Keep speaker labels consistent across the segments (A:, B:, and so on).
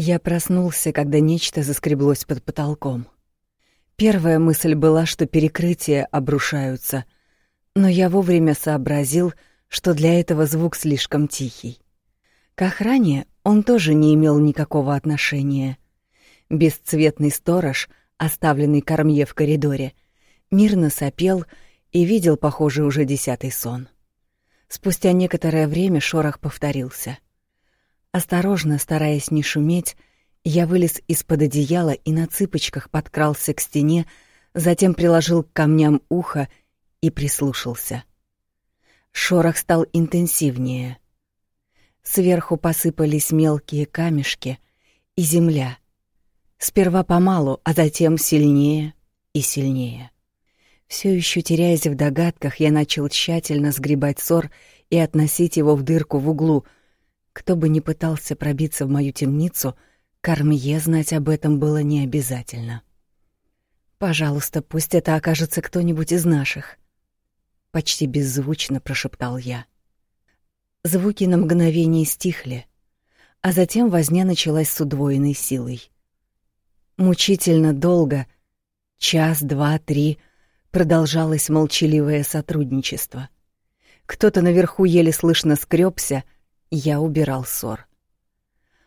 A: Я проснулся, когда нечто заскреблось под потолком. Первая мысль была, что перекрытия обрушаются, но я вовремя сообразил, что для этого звук слишком тихий. К охране он тоже не имел никакого отношения. Бесцветный сторож, оставленный кормье в коридоре, мирно сопел и видел, похоже, уже десятый сон. Спустя некоторое время шорох повторился — Осторожно, стараясь не шуметь, я вылез из-под одеяла и на цыпочках подкрался к стене, затем приложил к камням ухо и прислушался. Шорох стал интенсивнее. Сверху посыпались мелкие камешки и земля. Сперва помалу, а затем сильнее и сильнее. Все еще теряясь в догадках, я начал тщательно сгребать сор и относить его в дырку в углу — кто бы ни пытался пробиться в мою темницу, Кармье знать об этом было не обязательно. «Пожалуйста, пусть это окажется кто-нибудь из наших», — почти беззвучно прошептал я. Звуки на мгновение стихли, а затем возня началась с удвоенной силой. Мучительно долго, час, два, три, продолжалось молчаливое сотрудничество. Кто-то наверху еле слышно скрёбся — я убирал ссор.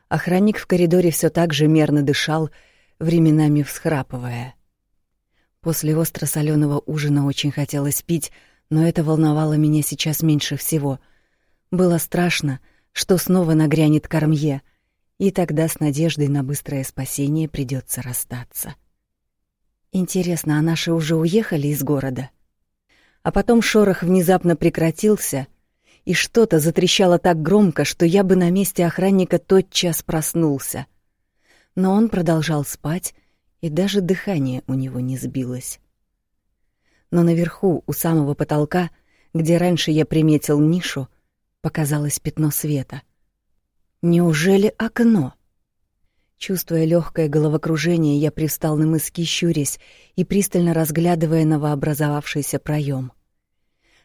A: Охранник в коридоре все так же мерно дышал, временами всхрапывая. После остро-солёного ужина очень хотелось пить, но это волновало меня сейчас меньше всего. Было страшно, что снова нагрянет Кормье, и тогда с надеждой на быстрое спасение придется расстаться. Интересно, а наши уже уехали из города? А потом шорох внезапно прекратился — и что-то затрещало так громко, что я бы на месте охранника тотчас проснулся. Но он продолжал спать, и даже дыхание у него не сбилось. Но наверху, у самого потолка, где раньше я приметил нишу, показалось пятно света. Неужели окно? Чувствуя легкое головокружение, я привстал на мыски, щурясь и пристально разглядывая новообразовавшийся проем.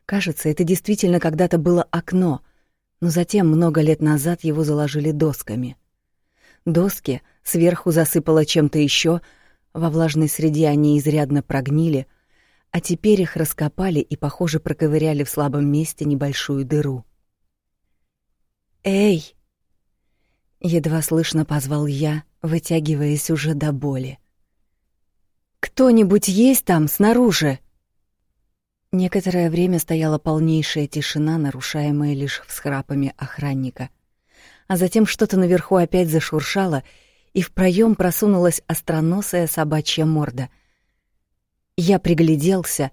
A: Кажется, это действительно когда-то было окно, но затем много лет назад его заложили досками. Доски сверху засыпало чем-то еще, во влажной среде они изрядно прогнили, а теперь их раскопали и, похоже, проковыряли в слабом месте небольшую дыру. «Эй!» — едва слышно позвал я, вытягиваясь уже до боли. «Кто-нибудь есть там снаружи?» Некоторое время стояла полнейшая тишина, нарушаемая лишь всхрапами охранника. А затем что-то наверху опять зашуршало, и в проем просунулась остроносая собачья морда. Я пригляделся.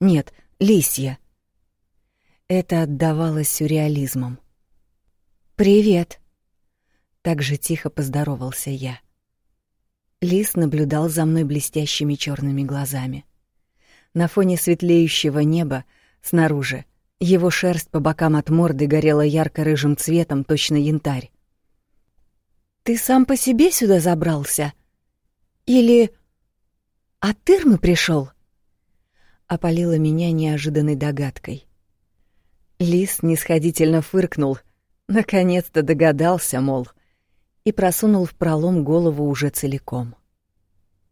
A: Нет, лисья. Это отдавалось сюрреализмом. «Привет!» Так же тихо поздоровался я. Лис наблюдал за мной блестящими черными глазами. На фоне светлеющего неба снаружи его шерсть по бокам от морды горела ярко-рыжим цветом, точно янтарь. «Ты сам по себе сюда забрался? Или от Тырмы пришел? Опалила меня неожиданной догадкой. Лис нисходительно фыркнул, наконец-то догадался, мол, и просунул в пролом голову уже целиком. —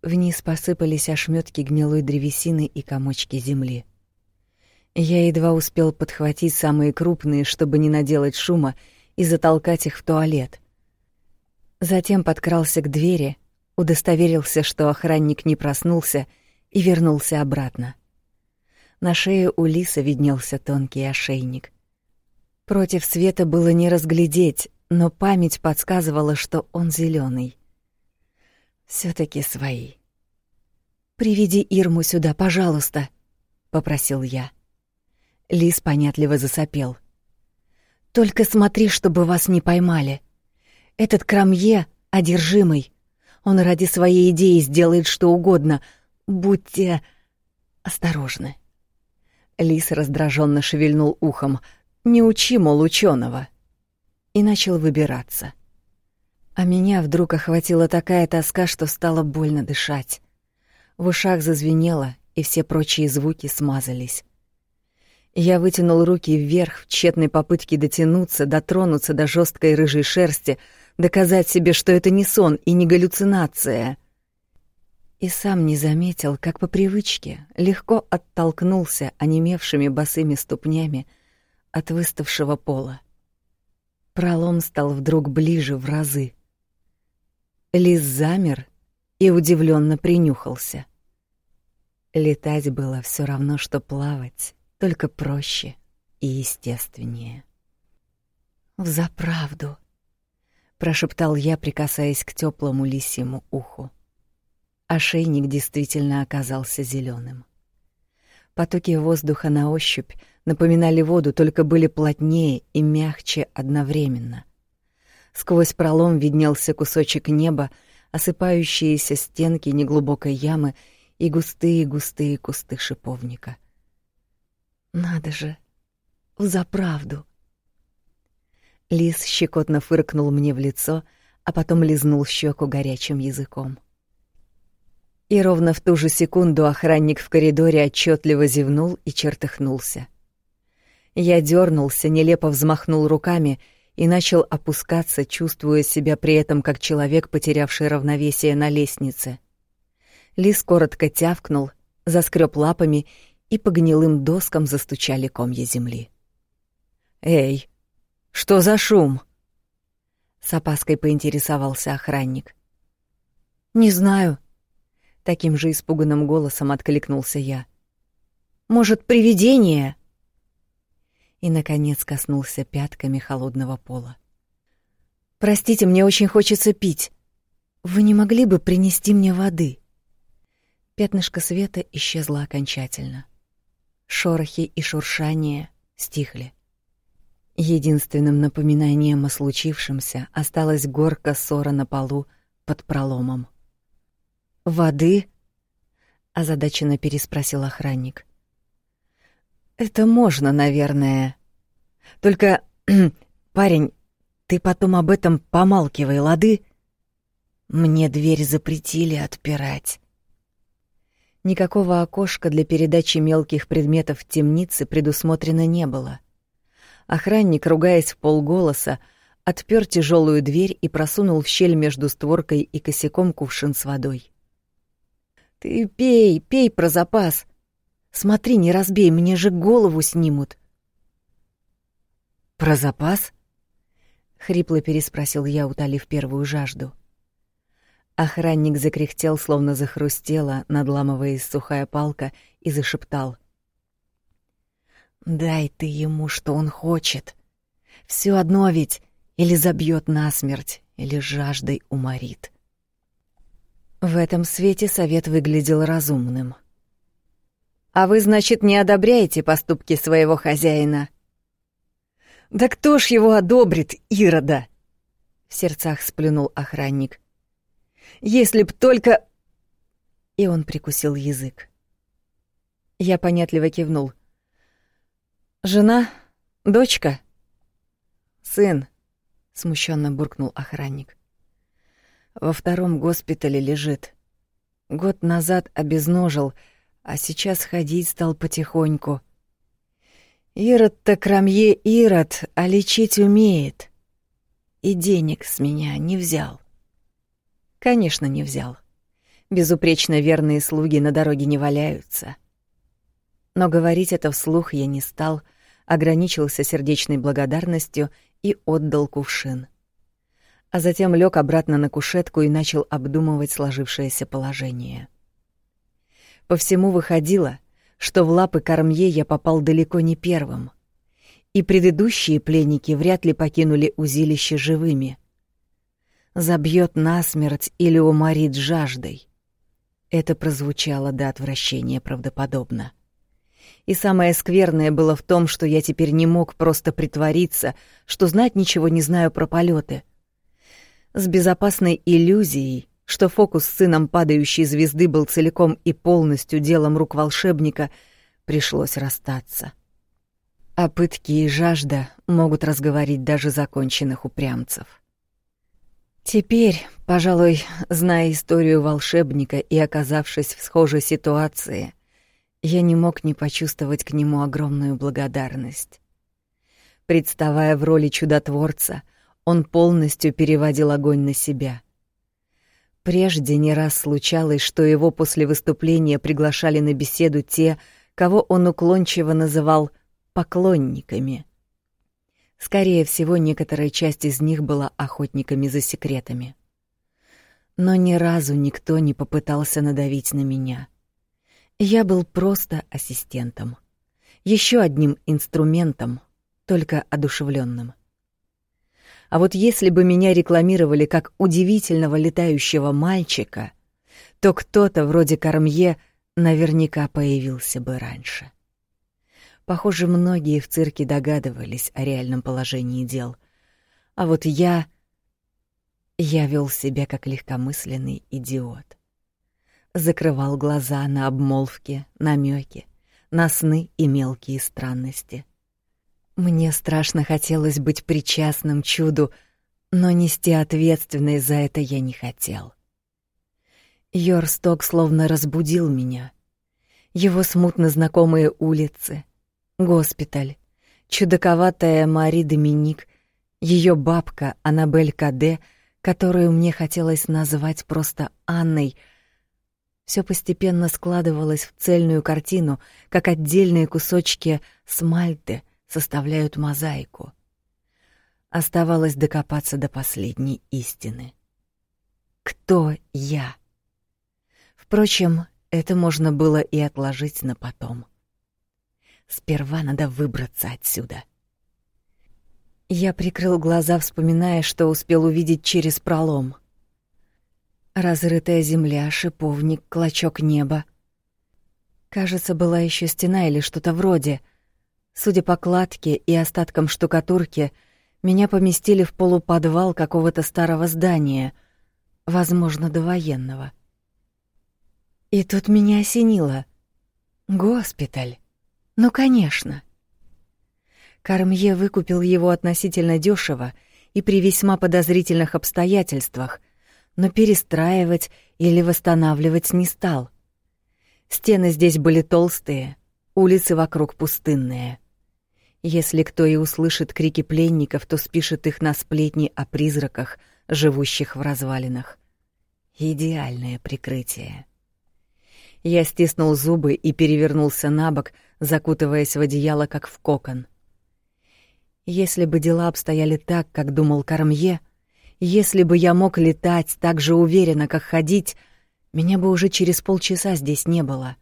A: Вниз посыпались ошметки гнилой древесины и комочки земли. Я едва успел подхватить самые крупные, чтобы не наделать шума, и затолкать их в туалет. Затем подкрался к двери, удостоверился, что охранник не проснулся, и вернулся обратно. На шее у лиса виднелся тонкий ошейник. Против света было не разглядеть, но память подсказывала, что он зеленый все таки свои. «Приведи Ирму сюда, пожалуйста», — попросил я. Лис понятливо засопел. «Только смотри, чтобы вас не поймали. Этот Крамье одержимый. Он ради своей идеи сделает что угодно. Будьте осторожны». Лис раздраженно шевельнул ухом. «Не учи, мол, ученого. И начал выбираться. А меня вдруг охватила такая тоска, что стало больно дышать. В ушах зазвенело, и все прочие звуки смазались. Я вытянул руки вверх в тщетной попытке дотянуться, дотронуться до жесткой рыжей шерсти, доказать себе, что это не сон и не галлюцинация. И сам не заметил, как по привычке легко оттолкнулся онемевшими босыми ступнями от выставшего пола. Пролом стал вдруг ближе в разы. Лис замер и удивленно принюхался. Летать было все равно, что плавать, только проще и естественнее. «Взаправду», — прошептал я, прикасаясь к теплому лисьему уху. Ошейник действительно оказался зеленым. Потоки воздуха на ощупь напоминали воду, только были плотнее и мягче одновременно. Сквозь пролом виднелся кусочек неба, осыпающиеся стенки неглубокой ямы и густые-густые кусты шиповника. Надо же, взаправду. Лис щекотно фыркнул мне в лицо, а потом лизнул щеку горячим языком. И ровно в ту же секунду охранник в коридоре отчетливо зевнул и чертыхнулся. Я дернулся, нелепо взмахнул руками и начал опускаться, чувствуя себя при этом как человек, потерявший равновесие на лестнице. Лис коротко тявкнул, заскреб лапами, и по гнилым доскам застучали комья земли. «Эй, что за шум?» С опаской поинтересовался охранник. «Не знаю», — таким же испуганным голосом откликнулся я. «Может, привидение?» И, наконец, коснулся пятками холодного пола. «Простите, мне очень хочется пить. Вы не могли бы принести мне воды?» Пятнышко света исчезло окончательно. Шорохи и шуршания стихли. Единственным напоминанием о случившемся осталась горка ссора на полу под проломом. «Воды?» — озадаченно переспросил охранник. «Это можно, наверное. Только, парень, ты потом об этом помалкивай, лады? Мне дверь запретили отпирать». Никакого окошка для передачи мелких предметов в темнице предусмотрено не было. Охранник, ругаясь в полголоса, отпер тяжелую дверь и просунул в щель между створкой и косяком кувшин с водой. «Ты пей, пей про запас. Смотри, не разбей, мне же голову снимут». «Про запас?» — хрипло переспросил я, утолив первую жажду. — Охранник закряхтел, словно захрустела, надламываясь сухая палка, и зашептал. «Дай ты ему, что он хочет. Все одно ведь или забьет насмерть, или жаждой уморит». В этом свете совет выглядел разумным. «А вы, значит, не одобряете поступки своего хозяина?» «Да кто ж его одобрит, Ирода?» В сердцах сплюнул охранник. Если б только...» И он прикусил язык. Я понятливо кивнул. «Жена? Дочка?» «Сын», — смущенно буркнул охранник. «Во втором госпитале лежит. Год назад обезножил, а сейчас ходить стал потихоньку. Ирод-то крамье Ирод, а лечить умеет. И денег с меня не взял. Конечно, не взял. Безупречно верные слуги на дороге не валяются. Но говорить это вслух я не стал, ограничился сердечной благодарностью и отдал кувшин. А затем лег обратно на кушетку и начал обдумывать сложившееся положение. По всему выходило, что в лапы Кормье я попал далеко не первым, и предыдущие пленники вряд ли покинули узилище живыми — забьет насмерть или уморит жаждой. Это прозвучало до отвращения правдоподобно. И самое скверное было в том, что я теперь не мог просто притвориться, что знать ничего не знаю про полеты. С безопасной иллюзией, что фокус с сыном падающей звезды был целиком и полностью делом рук волшебника, пришлось расстаться. А пытки и жажда могут разговорить даже законченных упрямцев. Теперь, пожалуй, зная историю волшебника и оказавшись в схожей ситуации, я не мог не почувствовать к нему огромную благодарность. Представая в роли чудотворца, он полностью переводил огонь на себя. Прежде не раз случалось, что его после выступления приглашали на беседу те, кого он уклончиво называл поклонниками. Скорее всего, некоторая часть из них была охотниками за секретами. Но ни разу никто не попытался надавить на меня. Я был просто ассистентом. еще одним инструментом, только одушевленным. А вот если бы меня рекламировали как удивительного летающего мальчика, то кто-то вроде Кармье наверняка появился бы раньше. Похоже, многие в цирке догадывались о реальном положении дел. А вот я... Я вел себя как легкомысленный идиот. Закрывал глаза на обмолвки, намеки, на сны и мелкие странности. Мне страшно хотелось быть причастным чуду, но нести ответственность за это я не хотел. Йорсток словно разбудил меня. Его смутно знакомые улицы, госпиталь, чудаковатая Мари Доминик, ее бабка Анабель Каде, которую мне хотелось назвать просто Анной, все постепенно складывалось в цельную картину, как отдельные кусочки смальты составляют мозаику. Оставалось докопаться до последней истины. Кто я? Впрочем, это можно было и отложить на потом. Сперва надо выбраться отсюда. Я прикрыл глаза, вспоминая, что успел увидеть через пролом. Разрытая земля, шиповник, клочок неба. Кажется, была еще стена или что-то вроде. Судя по кладке и остаткам штукатурки, меня поместили в полуподвал какого-то старого здания, возможно, довоенного. И тут меня осенило. Госпиталь. Ну, конечно. Кармье выкупил его относительно дешево и при весьма подозрительных обстоятельствах, но перестраивать или восстанавливать не стал. Стены здесь были толстые, улицы вокруг пустынные. Если кто и услышит крики пленников, то спишет их на сплетни о призраках, живущих в развалинах. Идеальное прикрытие. Я стиснул зубы и перевернулся на бок, закутываясь в одеяло, как в кокон. Если бы дела обстояли так, как думал Кармье, если бы я мог летать так же уверенно, как ходить, меня бы уже через полчаса здесь не было.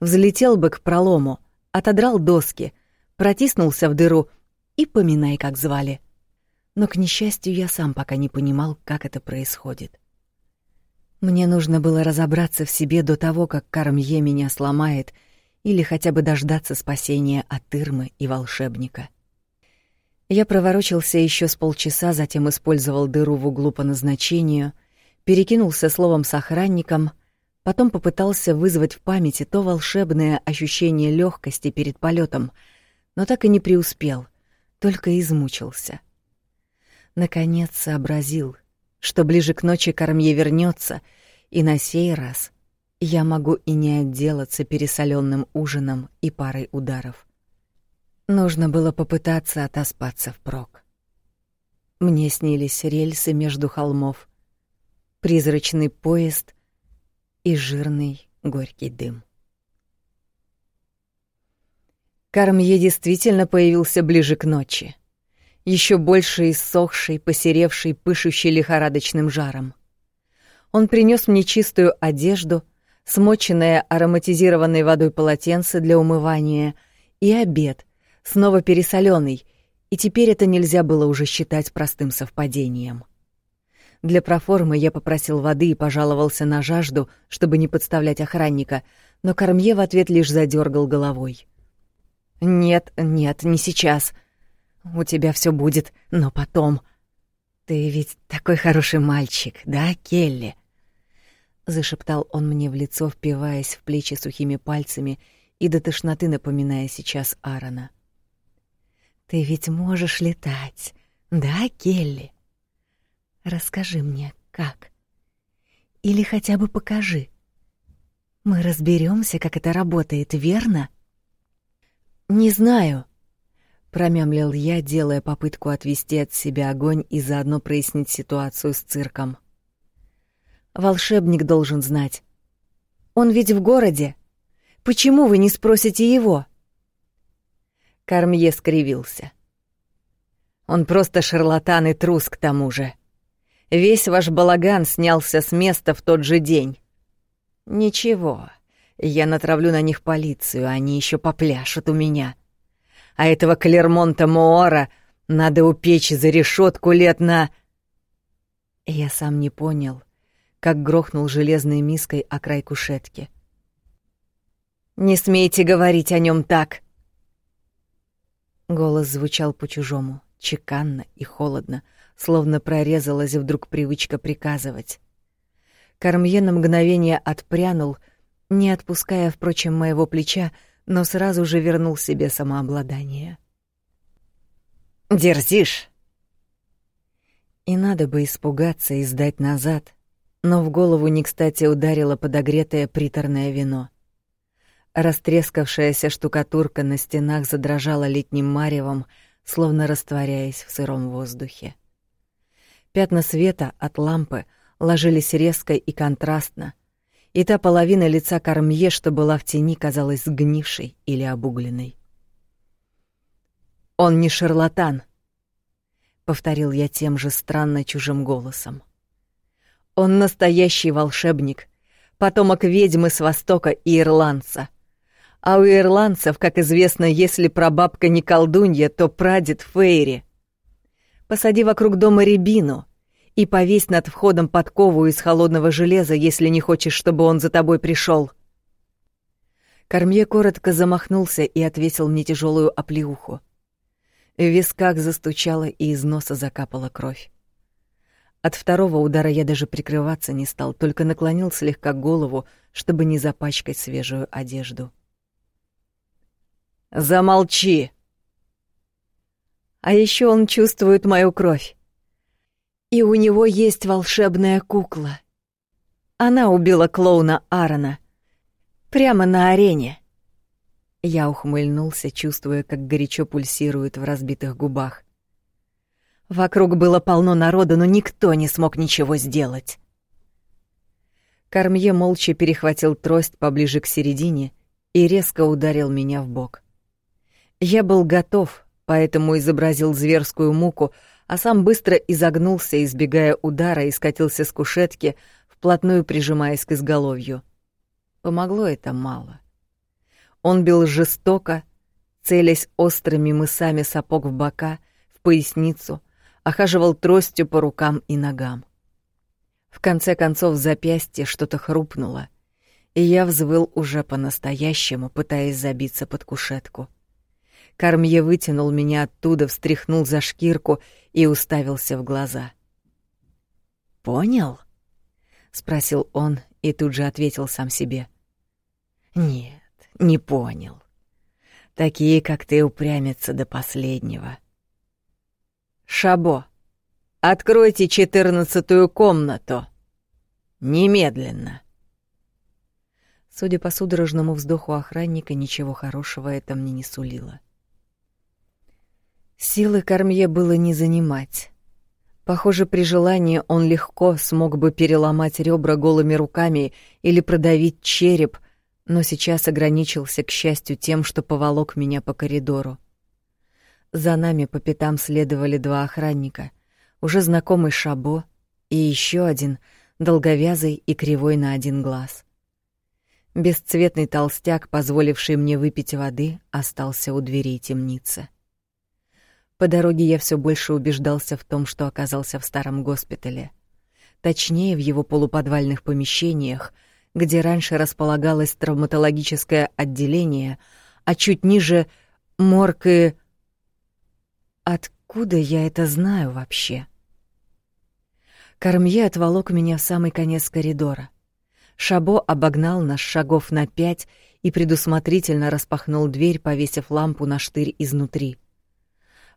A: Взлетел бы к пролому, отодрал доски, протиснулся в дыру и поминай, как звали. Но, к несчастью, я сам пока не понимал, как это происходит. Мне нужно было разобраться в себе до того, как Кармье меня сломает, или хотя бы дождаться спасения от Ирмы и волшебника. Я проворочился еще с полчаса, затем использовал дыру в углу по назначению, перекинулся словом с охранником, потом попытался вызвать в памяти то волшебное ощущение легкости перед полетом, но так и не преуспел, только измучился. Наконец сообразил, что ближе к ночи Кормье вернется — и на сей раз я могу и не отделаться пересоленным ужином и парой ударов. Нужно было попытаться отоспаться впрок. Мне снились рельсы между холмов, призрачный поезд и жирный горький дым. Кармье действительно появился ближе к ночи, еще больше иссохший, посеревший, пышущий лихорадочным жаром. Он принес мне чистую одежду, смоченное ароматизированной водой полотенце для умывания и обед, снова пересоленный, и теперь это нельзя было уже считать простым совпадением. Для проформы я попросил воды и пожаловался на жажду, чтобы не подставлять охранника, но Кормье в ответ лишь задергал головой. «Нет, нет, не сейчас. У тебя все будет, но потом. Ты ведь такой хороший мальчик, да, Келли?» — зашептал он мне в лицо, впиваясь в плечи сухими пальцами и до тошноты напоминая сейчас Аарона. «Ты ведь можешь летать, да, Келли? Расскажи мне, как? Или хотя бы покажи. Мы разберемся, как это работает, верно?» «Не знаю», промямлил я, делая попытку отвести от себя огонь и заодно прояснить ситуацию с цирком. Волшебник должен знать. Он ведь в городе. Почему вы не спросите его? Кармье скривился. Он просто шарлатан и трус к тому же. Весь ваш балаган снялся с места в тот же день. Ничего, я натравлю на них полицию, они еще попляшут у меня. А этого Клермонта Моора надо упечь за решетку лет на... Я сам не понял, как грохнул железной миской о край кушетки. «Не смейте говорить о нем так!» Голос звучал по-чужому, чеканно и холодно, словно прорезалась вдруг привычка приказывать. Кармье на мгновение отпрянул, не отпуская, впрочем, моего плеча, но сразу же вернул себе самообладание. «Дерзишь!» И надо бы испугаться и сдать назад, но в голову не кстати ударило подогретое приторное вино. Растрескавшаяся штукатурка на стенах задрожала летним маревом, словно растворяясь в сыром воздухе. Пятна света от лампы ложились резко и контрастно, и та половина лица Кармье, что была в тени, казалась сгнившей или обугленной. «Он не шарлатан», — повторил я тем же странно чужим голосом. Он настоящий волшебник, потомок ведьмы с Востока и ирландца. А у ирландцев, как известно, если прабабка не колдунья, то прадед Фейри. Посади вокруг дома рябину и повесь над входом подкову из холодного железа, если не хочешь, чтобы он за тобой пришел. Кормье коротко замахнулся и отвесил мне тяжелую оплеуху. В висках застучало и из носа закапала кровь. От второго удара я даже прикрываться не стал, только наклонил слегка голову, чтобы не запачкать свежую одежду. «Замолчи!» А еще он чувствует мою кровь. И у него есть волшебная кукла. Она убила клоуна Аарона. Прямо на арене. Я ухмыльнулся, чувствуя, как горячо пульсирует в разбитых губах. Вокруг было полно народа, но никто не смог ничего сделать. Кармье молча перехватил трость поближе к середине и резко ударил меня в бок. Я был готов, поэтому изобразил зверскую муку, а сам быстро изогнулся, избегая удара, и скатился с кушетки, вплотную прижимаясь к изголовью. Помогло это мало. Он бил жестоко, целясь острыми мысами сапог в бока, в поясницу, охаживал тростью по рукам и ногам. В конце концов в запястье что-то хрупнуло, и я взвыл уже по-настоящему, пытаясь забиться под кушетку. Кармье вытянул меня оттуда, встряхнул за шкирку и уставился в глаза. «Понял?» — спросил он и тут же ответил сам себе. «Нет, не понял. Такие, как ты, упрямятся до последнего. Шабо, откройте четырнадцатую комнату. Немедленно. Судя по судорожному вздоху охранника, ничего хорошего это мне не сулило. Силы Кормье было не занимать. Похоже, при желании он легко смог бы переломать ребра голыми руками или продавить череп, но сейчас ограничился, к счастью, тем, что поволок меня по коридору. За нами по пятам следовали два охранника, уже знакомый Шабо и еще один, долговязый и кривой на один глаз. Бесцветный толстяк, позволивший мне выпить воды, остался у дверей темницы. По дороге я все больше убеждался в том, что оказался в старом госпитале. Точнее, в его полуподвальных помещениях, где раньше располагалось травматологическое отделение, а чуть ниже — морг и Откуда я это знаю вообще? Кармье отволок меня в самый конец коридора. Шабо обогнал нас шагов на пять и предусмотрительно распахнул дверь, повесив лампу на штырь изнутри.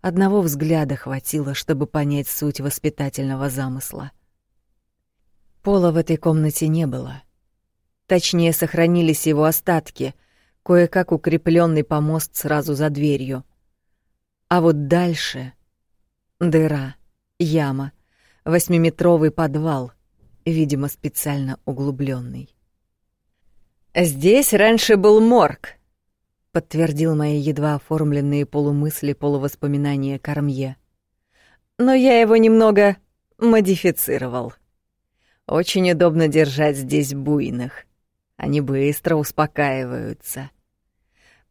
A: Одного взгляда хватило, чтобы понять суть воспитательного замысла. Пола в этой комнате не было. Точнее, сохранились его остатки, кое-как укрепленный помост сразу за дверью — А вот дальше — дыра, яма, восьмиметровый подвал, видимо, специально углубленный. «Здесь раньше был морг», — подтвердил мои едва оформленные полумысли, полувоспоминания Кармье. «Но я его немного модифицировал. Очень удобно держать здесь буйных. Они быстро успокаиваются.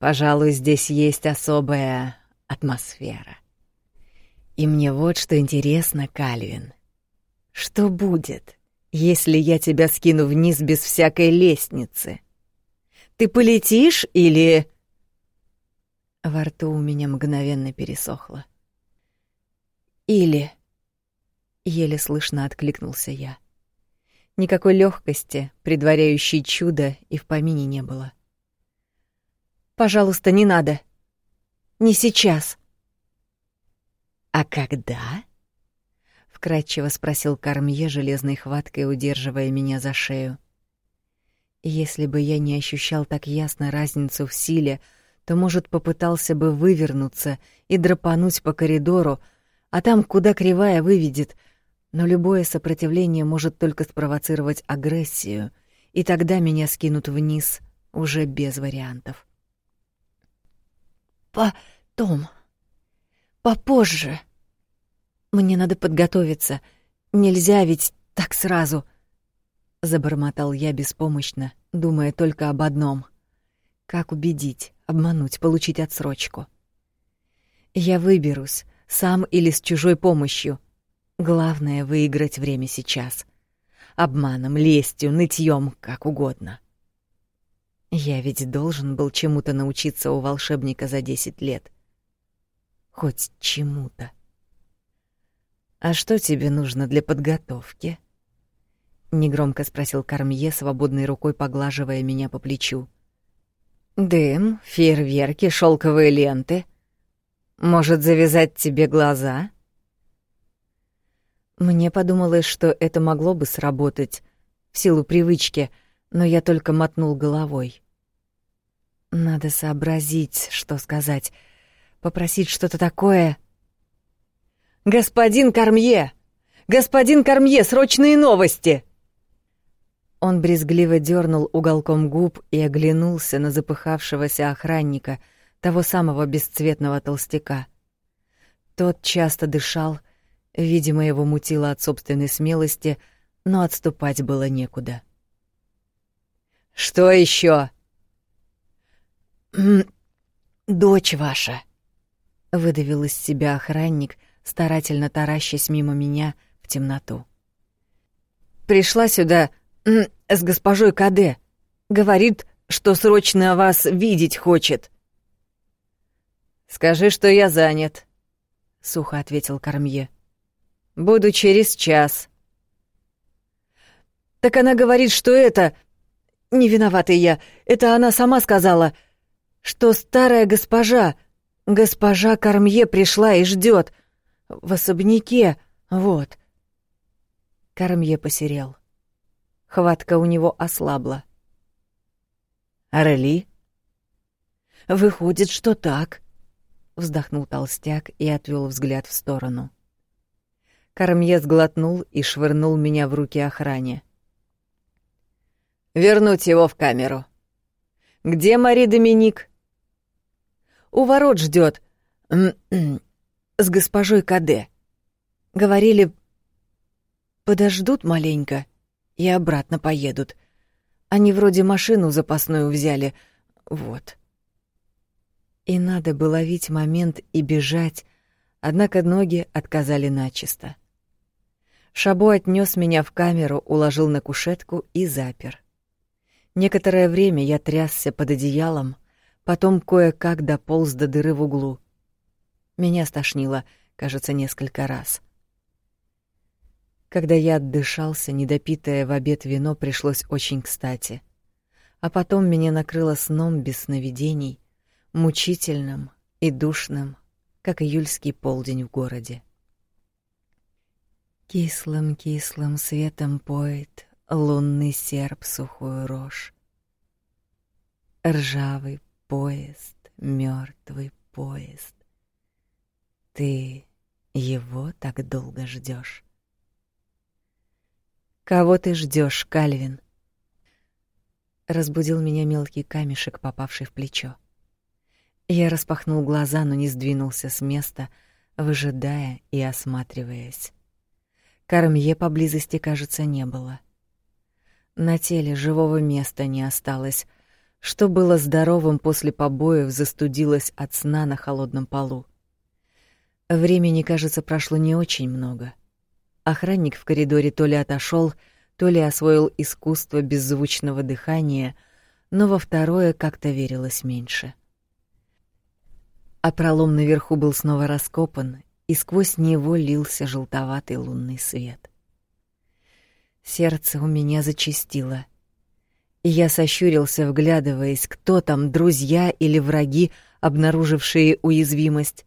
A: Пожалуй, здесь есть особая атмосфера. И мне вот что интересно, Кальвин. Что будет, если я тебя скину вниз без всякой лестницы? Ты полетишь или... Во рту у меня мгновенно пересохло. Или... Еле слышно откликнулся я. Никакой легкости, предваряющей чудо, и в помине не было. «Пожалуйста, не надо. Не сейчас». «А когда?» — вкратчиво спросил Кармье железной хваткой, удерживая меня за шею. Если бы я не ощущал так ясно разницу в силе, то, может, попытался бы вывернуться и драпануть по коридору, а там, куда кривая выведет, но любое сопротивление может только спровоцировать агрессию, и тогда меня скинут вниз уже без вариантов. «Потом. Попозже», мне надо подготовиться. Нельзя ведь так сразу. Забормотал я беспомощно, думая только об одном: как убедить, обмануть, получить отсрочку. Я выберусь, сам или с чужой помощью. Главное выиграть время сейчас. Обманом, лестью, нытьем, как угодно. Я ведь должен был чему-то научиться у волшебника за десять лет. Хоть чему-то. «А что тебе нужно для подготовки?» Негромко спросил Кармье, свободной рукой поглаживая меня по плечу. «Дым, фейерверки, шелковые ленты. Может, завязать тебе глаза?» Мне подумалось, что это могло бы сработать в силу привычки, но я только мотнул головой. Надо сообразить, что сказать, попросить что-то такое, «Господин Кармье! Господин Кармье, срочные новости!» Он брезгливо дернул уголком губ и оглянулся на запыхавшегося охранника, того самого бесцветного толстяка. Тот часто дышал, видимо, его мутило от собственной смелости, но отступать было некуда. «Что еще? «Дочь ваша», — выдавил из себя охранник, старательно таращась мимо меня в темноту. «Пришла сюда с госпожой Каде. Говорит, что срочно вас видеть хочет». «Скажи, что я занят», — сухо ответил Кармье. «Буду через час». «Так она говорит, что это...» «Не виновата я, это она сама сказала, что старая госпожа, госпожа Кармье пришла и ждет, в особняке, вот. Кармье посерел. Хватка у него ослабла. «Орели?» «Выходит, что так», — вздохнул толстяк и отвел взгляд в сторону. Кармье сглотнул и швырнул меня в руки охране. «Вернуть его в камеру. Где Мари Доминик?» «У ворот ждет с госпожой Каде. Говорили, подождут маленько и обратно поедут. Они вроде машину запасную взяли. Вот. И надо было ловить момент и бежать, однако ноги отказали начисто. Шабо отнес меня в камеру, уложил на кушетку и запер. Некоторое время я трясся под одеялом, потом кое-как дополз до дыры в углу — меня стошнило, кажется, несколько раз. Когда я отдышался, недопитое в обед вино пришлось очень кстати. А потом меня накрыло сном без сновидений, мучительным и душным, как июльский полдень в городе. Кислым-кислым светом поет лунный серп сухую рожь. Ржавый поезд, мертвый поезд Ты его так долго ждешь. Кого ты ждешь, Кальвин? Разбудил меня мелкий камешек, попавший в плечо. Я распахнул глаза, но не сдвинулся с места, выжидая и осматриваясь. Кармье поблизости, кажется, не было. На теле живого места не осталось. Что было здоровым после побоев, застудилось от сна на холодном полу. Времени, кажется, прошло не очень много. Охранник в коридоре то ли отошел, то ли освоил искусство беззвучного дыхания, но во второе как-то верилось меньше. А пролом наверху был снова раскопан, и сквозь него лился желтоватый лунный свет. Сердце у меня зачастило, и я сощурился, вглядываясь, кто там, друзья или враги, обнаружившие уязвимость.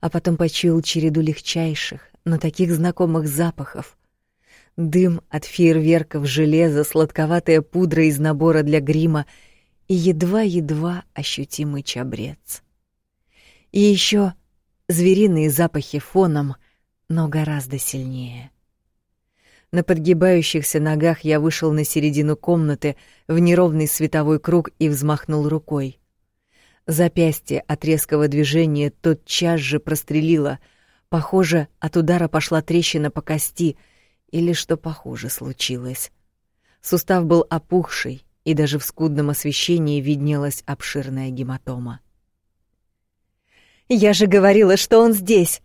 A: А потом почуял череду легчайших, но таких знакомых запахов. Дым от фейерверков, железа, сладковатая пудра из набора для грима и едва-едва ощутимый чабрец. И еще звериные запахи фоном, но гораздо сильнее. На подгибающихся ногах я вышел на середину комнаты в неровный световой круг и взмахнул рукой. Запястье от резкого движения тотчас же прострелило — Похоже, от удара пошла трещина по кости, или что похуже случилось. Сустав был опухший, и даже в скудном освещении виднелась обширная гематома. «Я же говорила, что он здесь!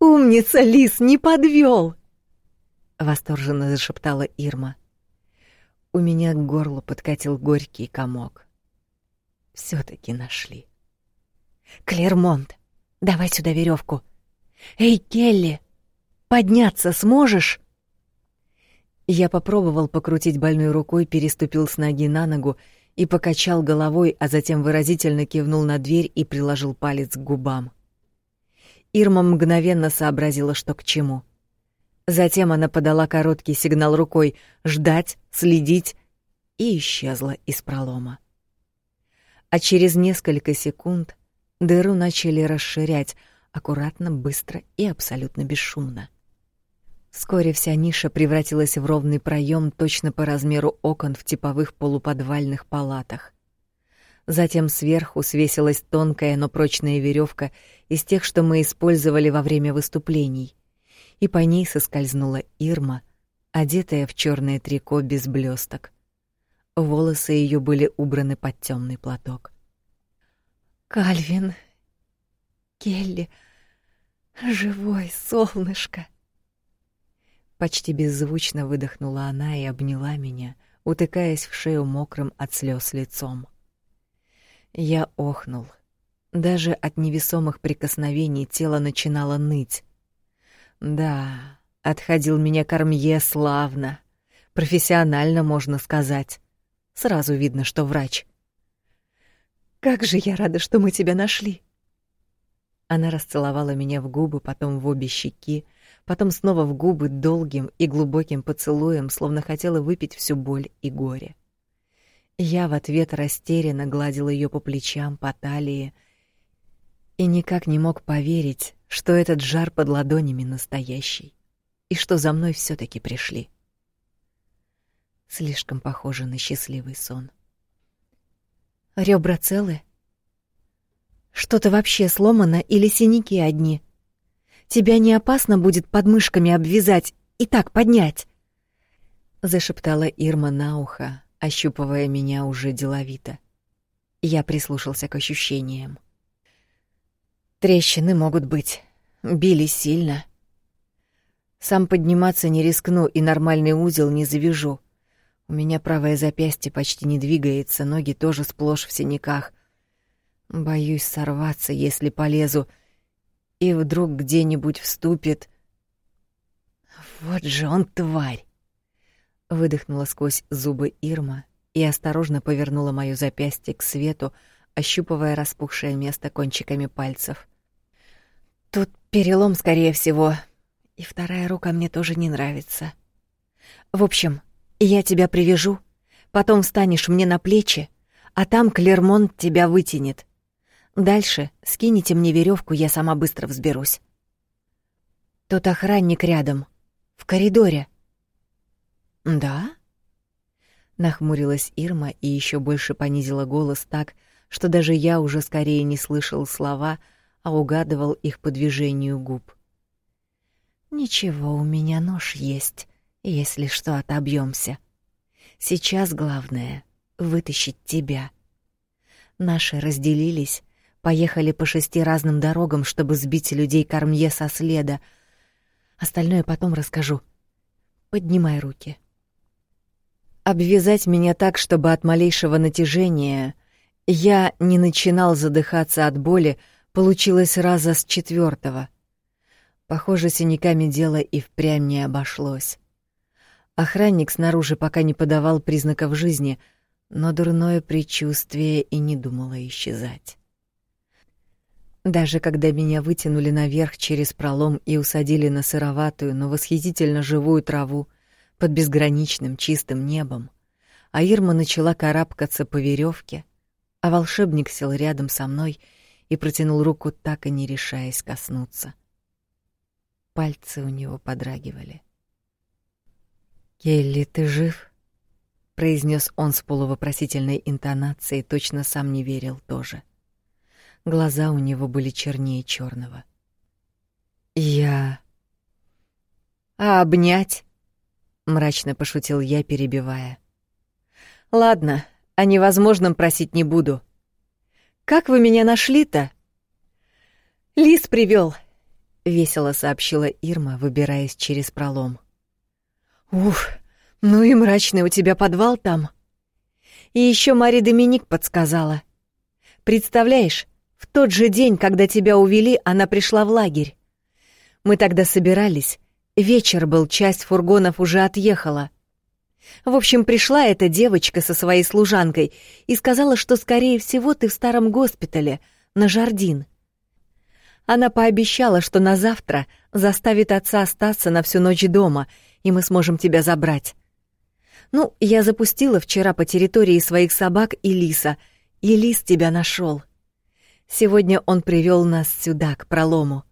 A: Умница, Лис, не подвел! Восторженно зашептала Ирма. У меня к горлу подкатил горький комок. все таки нашли. «Клермонт, давай сюда веревку, «Эй, Келли, подняться сможешь?» Я попробовал покрутить больной рукой, переступил с ноги на ногу и покачал головой, а затем выразительно кивнул на дверь и приложил палец к губам. Ирма мгновенно сообразила, что к чему. Затем она подала короткий сигнал рукой «ждать», «следить» и исчезла из пролома. А через несколько секунд дыру начали расширять, аккуратно, быстро и абсолютно бесшумно. Вскоре вся ниша превратилась в ровный проем точно по размеру окон в типовых полуподвальных палатах. Затем сверху свесилась тонкая, но прочная веревка из тех, что мы использовали во время выступлений, и по ней соскользнула Ирма, одетая в черное трико без блесток. Волосы ее были убраны под темный платок. Кальвин, Келли, живой, солнышко. Почти беззвучно выдохнула она и обняла меня, утыкаясь в шею мокрым от слез лицом. Я охнул. Даже от невесомых прикосновений тело начинало ныть. Да, отходил меня кормье славно, профессионально, можно сказать. Сразу видно, что врач. Как же я рада, что мы тебя нашли. Она расцеловала меня в губы, потом в обе щеки, потом снова в губы долгим и глубоким поцелуем, словно хотела выпить всю боль и горе. Я в ответ растерянно гладил ее по плечам, по талии, и никак не мог поверить, что этот жар под ладонями настоящий, и что за мной все таки пришли. Слишком похоже на счастливый сон. Ребра целы? Что-то вообще сломано или синяки одни? Тебя не опасно будет подмышками обвязать и так поднять?» Зашептала Ирма на ухо, ощупывая меня уже деловито. Я прислушался к ощущениям. Трещины могут быть. Били сильно. Сам подниматься не рискну и нормальный узел не завяжу. У меня правое запястье почти не двигается, ноги тоже сплошь в синяках — Боюсь сорваться, если полезу, и вдруг где-нибудь вступит. Вот же он тварь. Выдохнула сквозь зубы Ирма и осторожно повернула моё запястье к свету, ощупывая распухшее место кончиками пальцев. Тут перелом, скорее всего, и вторая рука мне тоже не нравится. В общем, я тебя привяжу, потом встанешь мне на плечи, а там Клермонт тебя вытянет. Дальше скините мне веревку, я сама быстро взберусь. Тот охранник рядом, в коридоре. Да? Нахмурилась Ирма и еще больше понизила голос так, что даже я уже скорее не слышал слова, а угадывал их по движению губ. Ничего, у меня нож есть, если что, отобьемся. Сейчас главное вытащить тебя. Наши разделились, поехали по шести разным дорогам, чтобы сбить людей Кармье со следа. Остальное потом расскажу. Поднимай руки. Обвязать меня так, чтобы от малейшего натяжения я не начинал задыхаться от боли, получилось раза с четвертого. Похоже, синяками дело и впрямь не обошлось. Охранник снаружи пока не подавал признаков жизни, но дурное предчувствие и не думало исчезать. Даже когда меня вытянули наверх через пролом и усадили на сыроватую, но восхитительно живую траву под безграничным чистым небом, а Ирма начала карабкаться по веревке, а волшебник сел рядом со мной и протянул руку, так и не решаясь коснуться. Пальцы у него подрагивали. «Келли, ты жив?» — произнес он с полувопросительной интонацией, точно сам не верил тоже. Глаза у него были чернее черного. «Я...» «А обнять?» — мрачно пошутил я, перебивая. «Ладно, о невозможном просить не буду. Как вы меня нашли-то?» «Лис привел, — весело сообщила Ирма, выбираясь через пролом. «Ух, ну и мрачный у тебя подвал там!» И еще Мари Доминик подсказала. «Представляешь, в тот же день, когда тебя увели, она пришла в лагерь. Мы тогда собирались, вечер был, часть фургонов уже отъехала. В общем, пришла эта девочка со своей служанкой и сказала, что, скорее всего, ты в старом госпитале, на Жардин. Она пообещала, что на завтра заставит отца остаться на всю ночь дома, и мы сможем тебя забрать. Ну, я запустила вчера по территории своих собак и лиса, и лис тебя нашел. Сегодня он привел нас сюда, к пролому.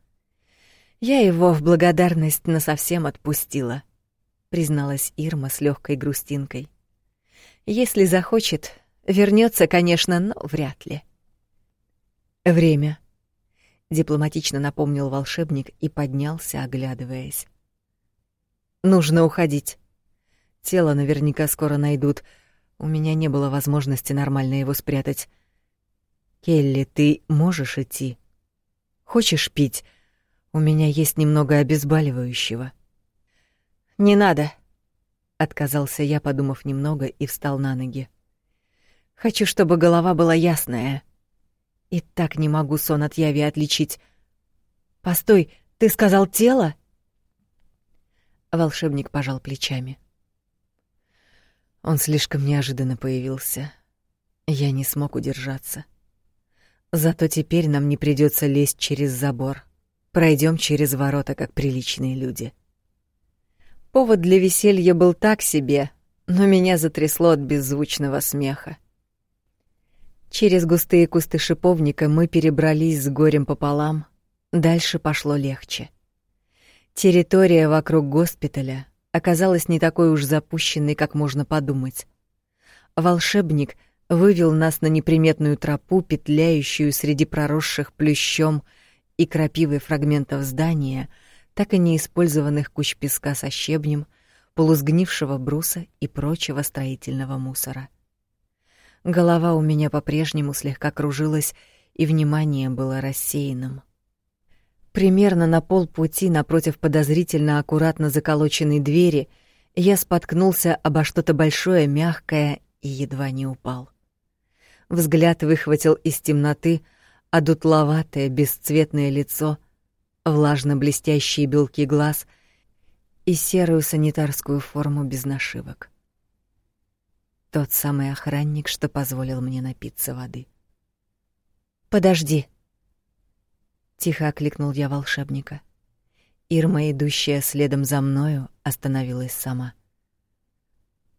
A: Я его в благодарность насовсем отпустила, призналась Ирма с легкой грустинкой. Если захочет, вернется, конечно, но вряд ли. Время дипломатично напомнил волшебник и поднялся, оглядываясь. Нужно уходить. Тело наверняка скоро найдут. У меня не было возможности нормально его спрятать. Келли, ты можешь идти? Хочешь пить? У меня есть немного обезболивающего. Не надо, отказался я, подумав немного, и встал на ноги. Хочу, чтобы голова была ясная. И так не могу сон от яви отличить. Постой, ты сказал тело? Волшебник пожал плечами. Он слишком неожиданно появился. Я не смог удержаться. Зато теперь нам не придется лезть через забор. Пройдем через ворота, как приличные люди. Повод для веселья был так себе, но меня затрясло от беззвучного смеха. Через густые кусты шиповника мы перебрались с горем пополам. Дальше пошло легче. Территория вокруг госпиталя оказалась не такой уж запущенной, как можно подумать. Волшебник вывел нас на неприметную тропу, петляющую среди проросших плющом и крапивой фрагментов здания, так и не использованных куч песка со щебнем, полусгнившего бруса и прочего строительного мусора. Голова у меня по-прежнему слегка кружилась, и внимание было рассеянным. Примерно на полпути напротив подозрительно аккуратно заколоченной двери я споткнулся обо что-то большое, мягкое и едва не упал. Взгляд выхватил из темноты одутловатое бесцветное лицо, влажно-блестящие белки глаз и серую санитарскую форму без нашивок. Тот самый охранник, что позволил мне напиться воды. «Подожди!» Тихо окликнул я волшебника. Ирма, идущая следом за мною, остановилась сама.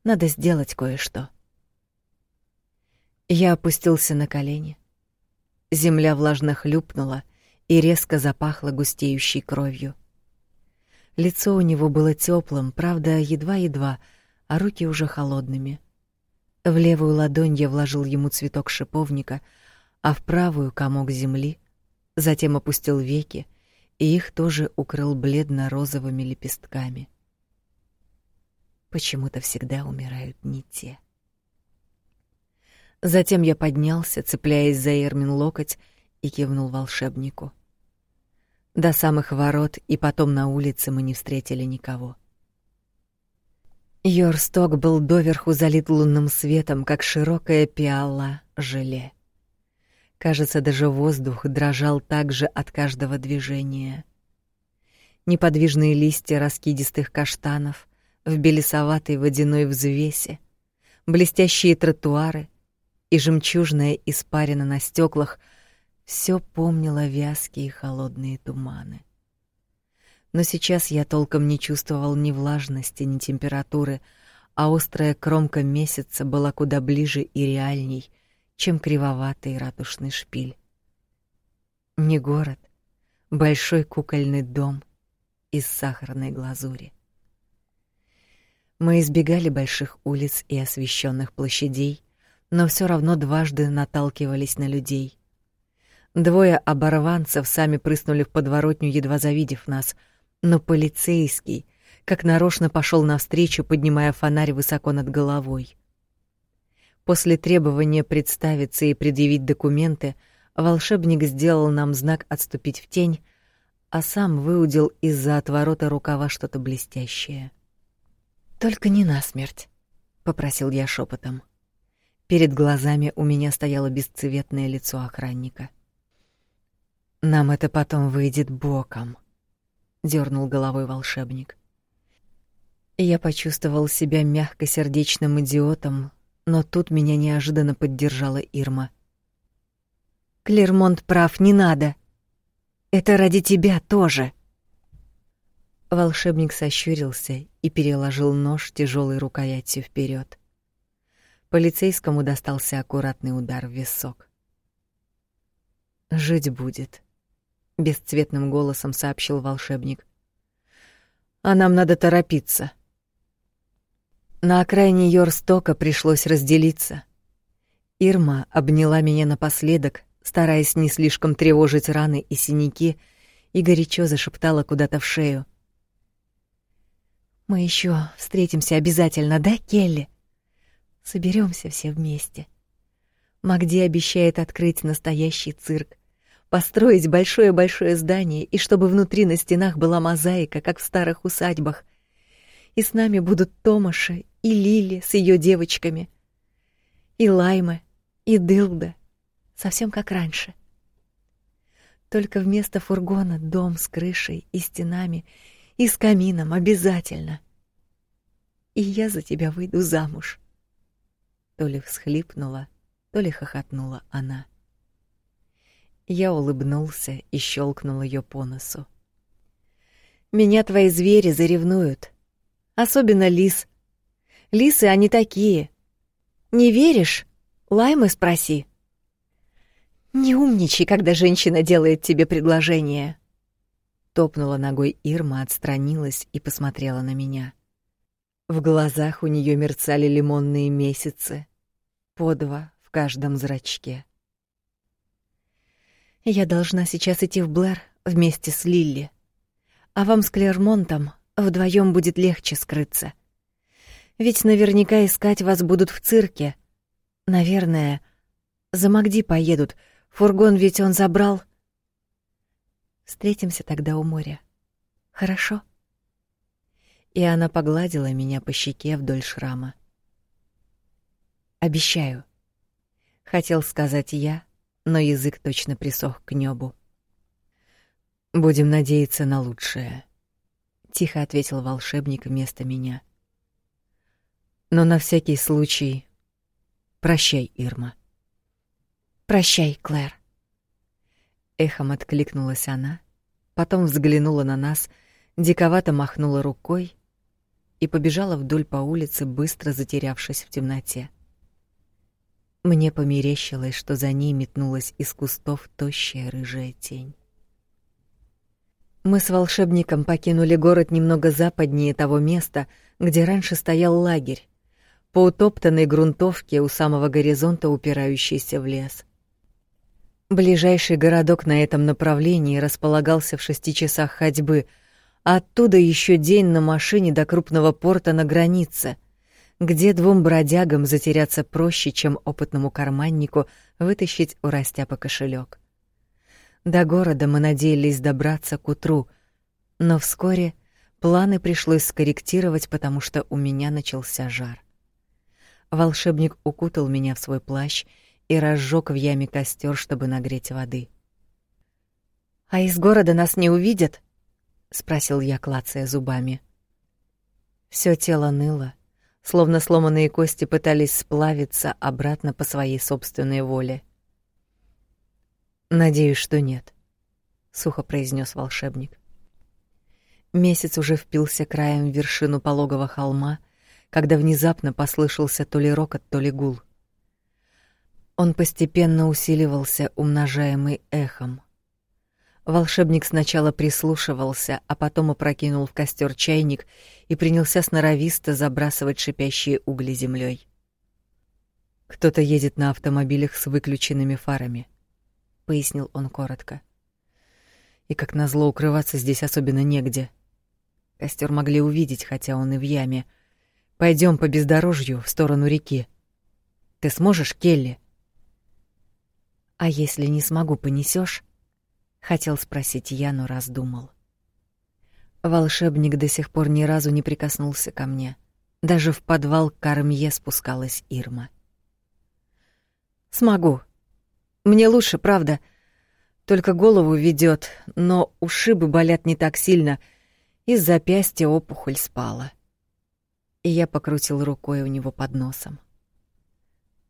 A: «Надо сделать кое-что». Я опустился на колени, Земля влажно хлюпнула и резко запахла густеющей кровью. Лицо у него было теплым, правда, едва-едва, а руки уже холодными. В левую ладонь я вложил ему цветок шиповника, а в правую комок земли, затем опустил веки, и их тоже укрыл бледно-розовыми лепестками. Почему-то всегда умирают не те. Затем я поднялся, цепляясь за Эрмин локоть, и кивнул волшебнику. До самых ворот и потом на улице мы не встретили никого. Йорсток был доверху залит лунным светом, как широкая пиала желе. Кажется, даже воздух дрожал также от каждого движения. Неподвижные листья раскидистых каштанов в белесоватой водяной взвесе, блестящие тротуары, и жемчужная испарина на стеклах все помнило вязкие холодные туманы. Но сейчас я толком не чувствовал ни влажности, ни температуры, а острая кромка месяца была куда ближе и реальней, чем кривоватый ратушный шпиль. Не город, большой кукольный дом из сахарной глазури. Мы избегали больших улиц и освещенных площадей, но все равно дважды наталкивались на людей. Двое оборванцев сами прыснули в подворотню, едва завидев нас, но полицейский, как нарочно пошел навстречу, поднимая фонарь высоко над головой. После требования представиться и предъявить документы, волшебник сделал нам знак отступить в тень, а сам выудил из-за отворота рукава что-то блестящее. Только не насмерть, попросил я шепотом. Перед глазами у меня стояло бесцветное лицо охранника. Нам это потом выйдет боком, дернул головой волшебник. Я почувствовал себя мягкосердечным идиотом, но тут меня неожиданно поддержала Ирма. Клермонт прав, не надо. Это ради тебя тоже. Волшебник сощурился и переложил нож тяжелой рукоятью вперед. Полицейскому достался аккуратный удар в висок. Жить будет, бесцветным голосом сообщил волшебник. А нам надо торопиться. На окраине Йорстока пришлось разделиться. Ирма обняла меня напоследок, стараясь не слишком тревожить раны и синяки, и горячо зашептала куда-то в шею. Мы еще встретимся обязательно, да, Келли? Соберемся все вместе. Магди обещает открыть настоящий цирк, построить большое-большое здание, и чтобы внутри на стенах была мозаика, как в старых усадьбах. И с нами будут Томаши и Лили с ее девочками, и Лайма, и Дылда, совсем как раньше. Только вместо фургона дом с крышей и стенами и с камином обязательно. И я за тебя выйду замуж. То ли всхлипнула, то ли хохотнула она. Я улыбнулся и щелкнул ее по носу. Меня твои звери заревнуют, особенно лис. Лисы они такие. Не веришь? Лаймы спроси. Не умничай, когда женщина делает тебе предложение. Топнула ногой Ирма, отстранилась и посмотрела на меня. В глазах у нее мерцали лимонные месяцы, по два в каждом зрачке. Я должна сейчас идти в Блэр вместе с Лилли. А вам с Клермонтом вдвоем будет легче скрыться. Ведь наверняка искать вас будут в цирке. Наверное, за Магди поедут. Фургон ведь он забрал. Встретимся тогда у моря. Хорошо? И она погладила меня по щеке вдоль шрама. Обещаю, хотел сказать я, но язык точно присох к небу. Будем надеяться на лучшее, тихо ответил волшебник вместо меня. Но на всякий случай прощай, Ирма. Прощай, Клэр. Эхом откликнулась она, потом взглянула на нас, диковато махнула рукой и побежала вдоль по улице, быстро затерявшись в темноте. Мне померещилось, что за ней метнулась из кустов тощая рыжая тень. Мы с волшебником покинули город немного западнее того места, где раньше стоял лагерь, по утоптанной грунтовке у самого горизонта, упирающейся в лес. Ближайший городок на этом направлении располагался в шести часах ходьбы, оттуда еще день на машине до крупного порта на границе, где двум бродягам затеряться проще, чем опытному карманнику вытащить у растяпа кошелек. До города мы надеялись добраться к утру, но вскоре планы пришлось скорректировать, потому что у меня начался жар. Волшебник укутал меня в свой плащ и разжег в яме костер, чтобы нагреть воды. «А из города нас не увидят?» — спросил я, клацая зубами. Всё тело ныло, словно сломанные кости пытались сплавиться обратно по своей собственной воле. Надеюсь, что нет, сухо произнес волшебник. Месяц уже впился краем в вершину пологого холма, когда внезапно послышался то ли рокот, то ли гул. Он постепенно усиливался, умножаемый эхом. Волшебник сначала прислушивался, а потом опрокинул в костер чайник и принялся сноровисто забрасывать шипящие угли землей. Кто-то едет на автомобилях с выключенными фарами пояснил он коротко. И как назло укрываться здесь особенно негде. Костер могли увидеть, хотя он и в яме. Пойдем по бездорожью в сторону реки. Ты сможешь, Келли? А если не смогу, понесешь? Хотел спросить я, но раздумал. Волшебник до сих пор ни разу не прикоснулся ко мне. Даже в подвал к Кармье спускалась Ирма. Смогу, мне лучше, правда. Только голову ведет, но ушибы болят не так сильно. Из запястья опухоль спала. И я покрутил рукой у него под носом.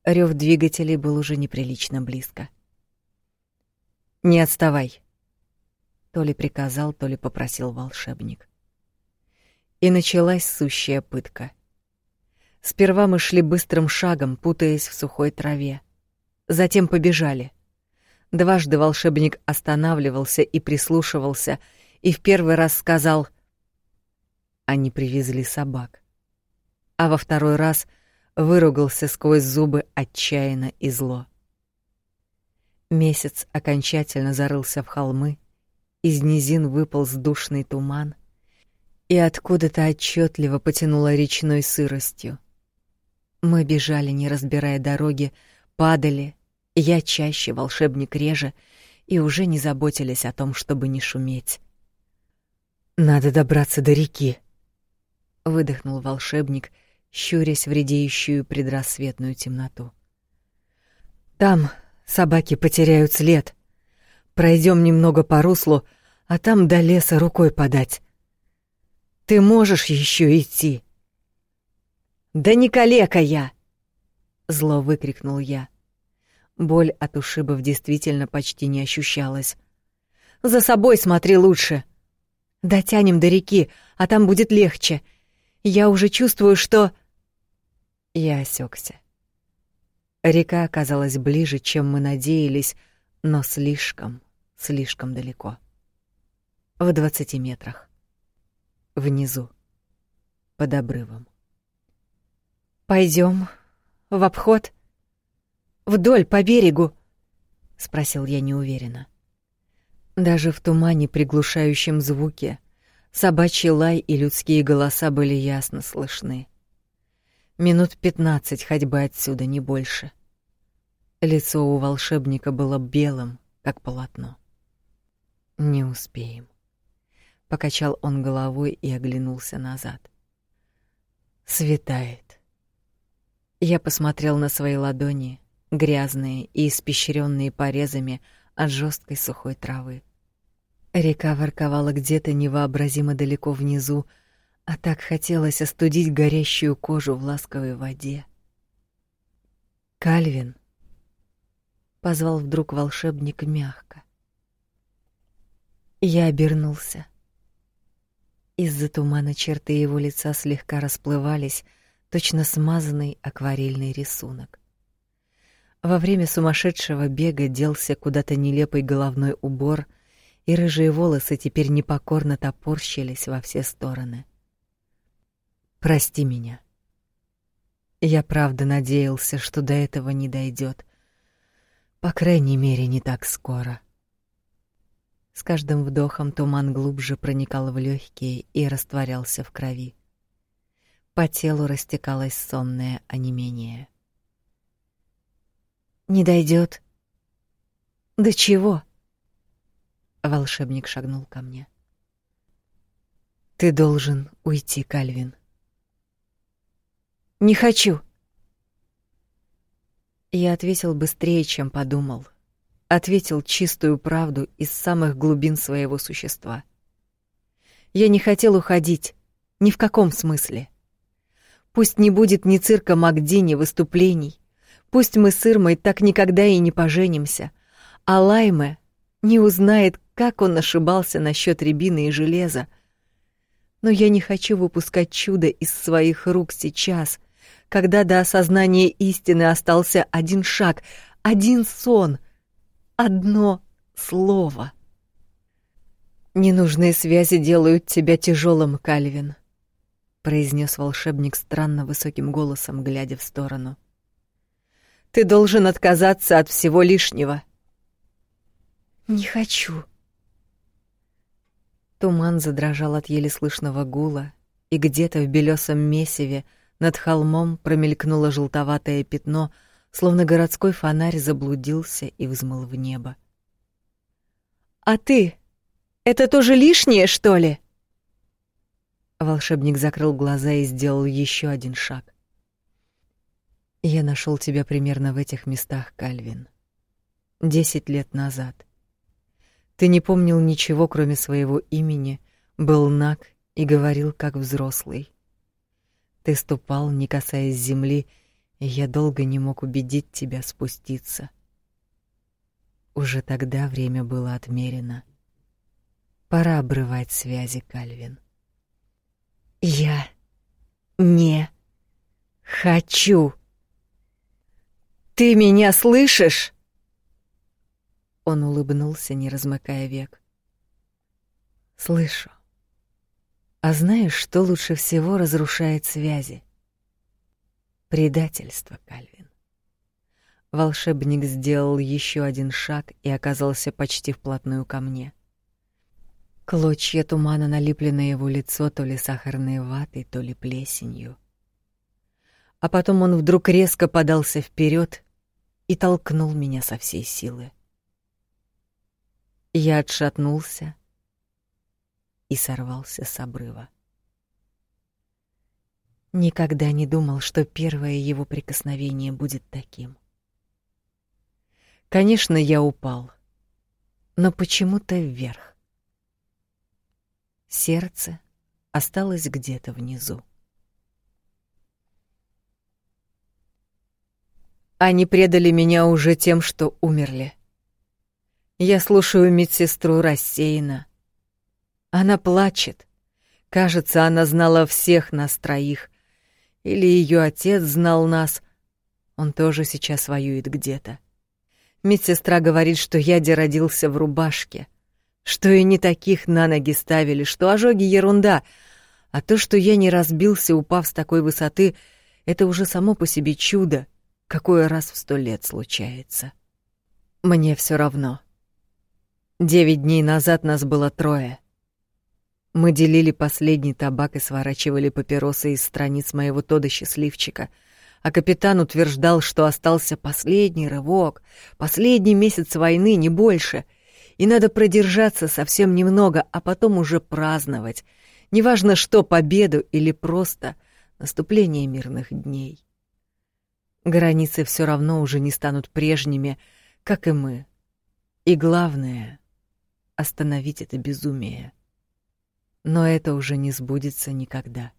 A: Рев двигателей был уже неприлично близко. Не отставай. То ли приказал, то ли попросил волшебник. И началась сущая пытка. Сперва мы шли быстрым шагом, путаясь в сухой траве затем побежали. Дважды волшебник останавливался и прислушивался, и в первый раз сказал: "Они привезли собак". А во второй раз выругался сквозь зубы отчаянно и зло. Месяц окончательно зарылся в холмы, из низин выпал душный туман, и откуда-то отчетливо потянуло речной сыростью. Мы бежали, не разбирая дороги, падали, я чаще, волшебник реже, и уже не заботились о том, чтобы не шуметь. Надо добраться до реки, выдохнул волшебник, щурясь в редеющую предрассветную темноту. Там собаки потеряют след. Пройдем немного по руслу, а там до леса рукой подать. Ты можешь еще идти? Да не калека я, зло выкрикнул я. Боль от ушибов действительно почти не ощущалась. За собой смотри лучше. Дотянем до реки, а там будет легче. Я уже чувствую, что Я осекся. Река оказалась ближе, чем мы надеялись, но слишком, слишком далеко. В двадцати метрах. Внизу, под обрывом. Пойдем в обход вдоль по берегу, спросил я неуверенно. Даже в тумане, приглушающем звуки, собачий лай и людские голоса были ясно слышны. Минут пятнадцать ходьбы отсюда, не больше. Лицо у волшебника было белым, как полотно. Не успеем. Покачал он головой и оглянулся назад. Светает. Я посмотрел на свои ладони, грязные и испещренные порезами от жесткой сухой травы. Река ворковала где-то невообразимо далеко внизу, а так хотелось остудить горящую кожу в ласковой воде. Кальвин позвал вдруг волшебник мягко. Я обернулся. Из-за тумана черты его лица слегка расплывались, точно смазанный акварельный рисунок. Во время сумасшедшего бега делся куда-то нелепый головной убор, и рыжие волосы теперь непокорно топорщились во все стороны. Прости меня. Я правда надеялся, что до этого не дойдет. По крайней мере, не так скоро. С каждым вдохом туман глубже проникал в легкие и растворялся в крови. По телу растекалось сонное онемение. Не дойдет. До чего? Волшебник шагнул ко мне. Ты должен уйти, Кальвин. Не хочу. Я ответил быстрее, чем подумал. Ответил чистую правду из самых глубин своего существа. Я не хотел уходить, ни в каком смысле. Пусть не будет ни цирка Макди, ни выступлений. Пусть мы с Ирмой так никогда и не поженимся. А Лайме не узнает, как он ошибался насчет рябины и железа. Но я не хочу выпускать чудо из своих рук сейчас, когда до осознания истины остался один шаг, один сон, одно слово. Ненужные связи делают тебя тяжелым, Кальвин, произнес волшебник странно высоким голосом, глядя в сторону. Ты должен отказаться от всего лишнего. Не хочу. Туман задрожал от еле слышного гула, и где-то в белесом месиве над холмом промелькнуло желтоватое пятно, словно городской фонарь заблудился и взмыл в небо. «А ты? Это тоже лишнее, что ли?» Волшебник закрыл глаза и сделал еще один шаг. «Я нашел тебя примерно в этих местах, Кальвин. Десять лет назад. Ты не помнил ничего, кроме своего имени, был наг и говорил как взрослый. Ты ступал, не касаясь земли, и я долго не мог убедить тебя спуститься. Уже тогда время было отмерено. Пора обрывать связи, Кальвин. Я не хочу. Ты меня слышишь? Он улыбнулся, не размыкая век. Слышу. А знаешь, что лучше всего разрушает связи? Предательство, Кальвин. Волшебник сделал еще один шаг и оказался почти вплотную ко мне. Клочья тумана налипли на его лицо то ли сахарной ватой, то ли плесенью. А потом он вдруг резко подался вперед и толкнул меня со всей силы. Я отшатнулся и сорвался с обрыва. Никогда не думал, что первое его прикосновение будет таким. Конечно, я упал, но почему-то вверх. Сердце осталось где-то внизу. Они предали меня уже тем, что умерли. Я слушаю медсестру рассеянно. Она плачет. Кажется, она знала всех нас троих. Или ее отец знал нас. Он тоже сейчас воюет где-то. Медсестра говорит, что Яде родился в рубашке, что и не таких на ноги ставили, что ожоги ерунда, а то, что я не разбился, упав с такой высоты, это уже само по себе чудо, какое раз в сто лет случается. Мне все равно. Девять дней назад нас было трое. Мы делили последний табак и сворачивали папиросы из страниц моего Тода Счастливчика, а капитан утверждал, что остался последний рывок, последний месяц войны, не больше, и надо продержаться совсем немного, а потом уже праздновать, неважно что, победу или просто наступление мирных дней. Границы все равно уже не станут прежними, как и мы. И главное — остановить это безумие. Но это уже не сбудется никогда.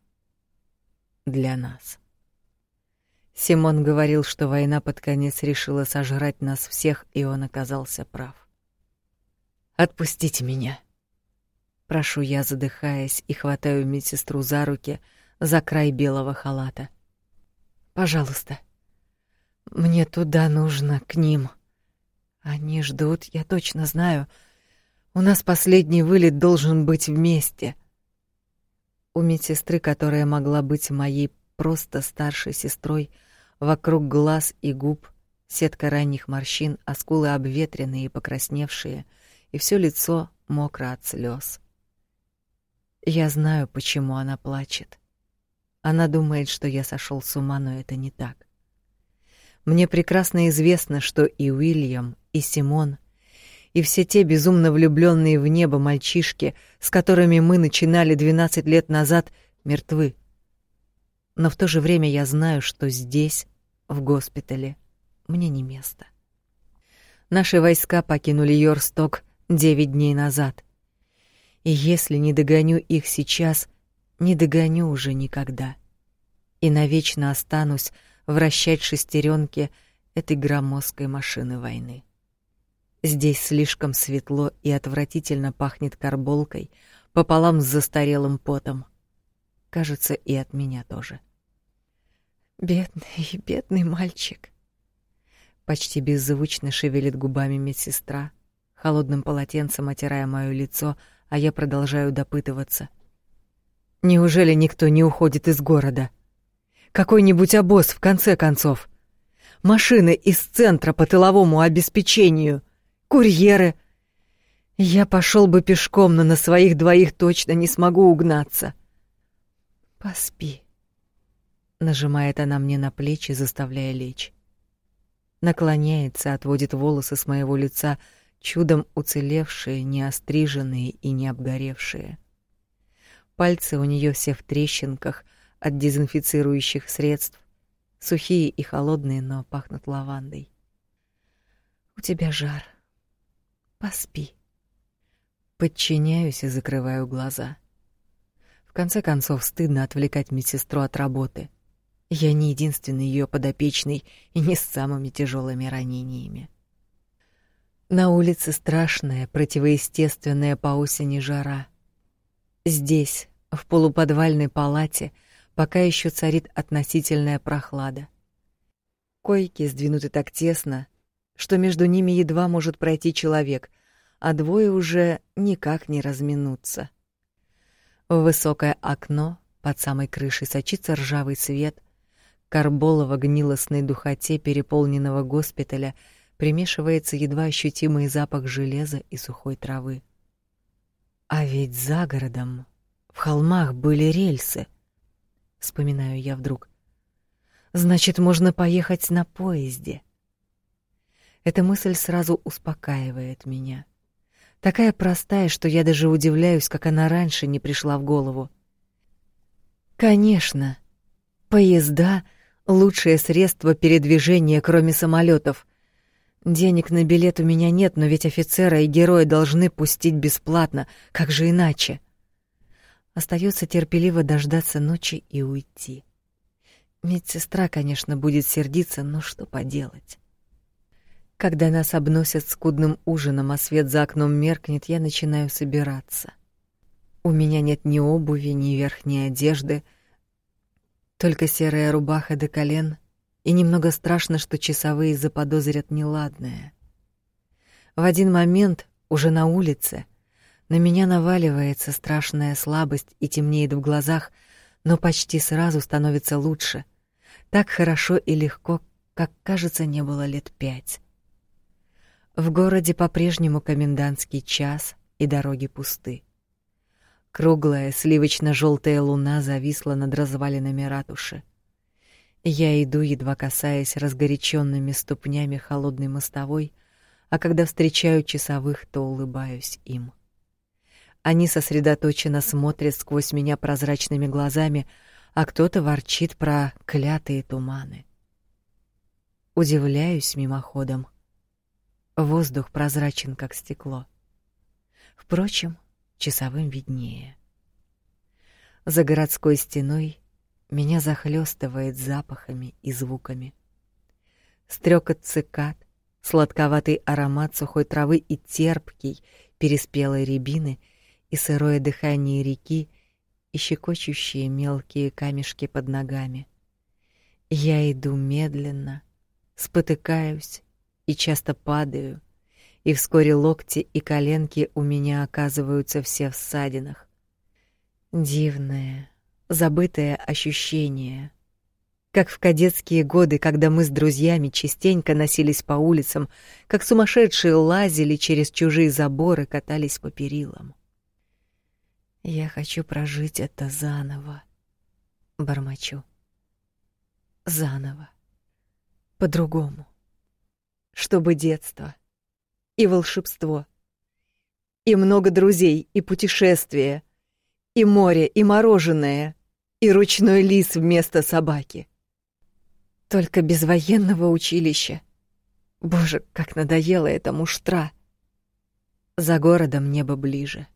A: Для нас. Симон говорил, что война под конец решила сожрать нас всех, и он оказался прав. Отпустите меня. Прошу я, задыхаясь, и хватаю медсестру за руки, за край белого халата. Пожалуйста. Мне туда нужно, к ним. Они ждут, я точно знаю. У нас последний вылет должен быть вместе. У медсестры, которая могла быть моей просто старшей сестрой, вокруг глаз и губ сетка ранних морщин, а скулы обветренные и покрасневшие, и все лицо мокро от слез. Я знаю, почему она плачет. Она думает, что я сошел с ума, но это не так. Мне прекрасно известно, что и Уильям, и Симон, и все те безумно влюбленные в небо мальчишки, с которыми мы начинали 12 лет назад, мертвы. Но в то же время я знаю, что здесь, в госпитале, мне не место. Наши войска покинули Йорсток девять дней назад. И если не догоню их сейчас, не догоню уже никогда. И навечно останусь вращать шестеренки этой громоздкой машины войны. Здесь слишком светло и отвратительно пахнет карболкой пополам с застарелым потом. Кажется, и от меня тоже. Бедный, бедный мальчик. Почти беззвучно шевелит губами медсестра, холодным полотенцем отирая моё лицо, а я продолжаю допытываться. Неужели никто не уходит из города? Какой-нибудь обоз в конце концов. Машины из центра по тыловому обеспечению, курьеры. Я пошел бы пешком, но на своих двоих точно не смогу угнаться. Поспи. Нажимает она мне на плечи, заставляя лечь наклоняется, отводит волосы с моего лица, чудом уцелевшие, не остриженные и не обгоревшие. Пальцы у нее все в трещинках от дезинфицирующих средств, сухие и холодные, но пахнут лавандой. У тебя жар. Поспи. Подчиняюсь и закрываю глаза. В конце концов, стыдно отвлекать медсестру от работы. Я не единственный ее подопечный и не с самыми тяжелыми ранениями. На улице страшная, противоестественная по осени жара. Здесь, в полуподвальной палате, пока еще царит относительная прохлада. Койки сдвинуты так тесно, что между ними едва может пройти человек, а двое уже никак не разминуться. В высокое окно под самой крышей сочится ржавый свет, карболово-гнилостной духоте переполненного госпиталя примешивается едва ощутимый запах железа и сухой травы. А ведь за городом, в холмах были рельсы. Вспоминаю я вдруг. Значит, можно поехать на поезде. Эта мысль сразу успокаивает меня. Такая простая, что я даже удивляюсь, как она раньше не пришла в голову. Конечно, поезда лучшее средство передвижения, кроме самолетов. Денег на билет у меня нет, но ведь офицера и героя должны пустить бесплатно, как же иначе? Остается терпеливо дождаться ночи и уйти. Медсестра, конечно, будет сердиться, но что поделать? Когда нас обносят скудным ужином, а свет за окном меркнет, я начинаю собираться. У меня нет ни обуви, ни верхней одежды — только серая рубаха до колен, и немного страшно, что часовые заподозрят неладное. В один момент, уже на улице, на меня наваливается страшная слабость и темнеет в глазах, но почти сразу становится лучше. Так хорошо и легко, как, кажется, не было лет пять. В городе по-прежнему комендантский час, и дороги пусты. Круглая сливочно желтая луна зависла над развалинами ратуши. Я иду, едва касаясь разгоряченными ступнями холодной мостовой, а когда встречаю часовых, то улыбаюсь им. Они сосредоточенно смотрят сквозь меня прозрачными глазами, а кто-то ворчит про клятые туманы. Удивляюсь мимоходом. Воздух прозрачен, как стекло. Впрочем, часовым виднее. За городской стеной меня захлестывает запахами и звуками. Стрекот цикад, сладковатый аромат сухой травы и терпкий переспелой рябины и сырое дыхание реки и щекочущие мелкие камешки под ногами. Я иду медленно, спотыкаюсь и часто падаю, и вскоре локти и коленки у меня оказываются все в ссадинах. Дивное, забытое ощущение. Как в кадетские годы, когда мы с друзьями частенько носились по улицам, как сумасшедшие лазили через чужие заборы, катались по перилам. Я хочу прожить это заново. Бормочу. Заново. По-другому. Чтобы детство — и волшебство. И много друзей, и путешествия, и море, и мороженое, и ручной лис вместо собаки. Только без военного училища. Боже, как надоело эта муштра. За городом небо ближе.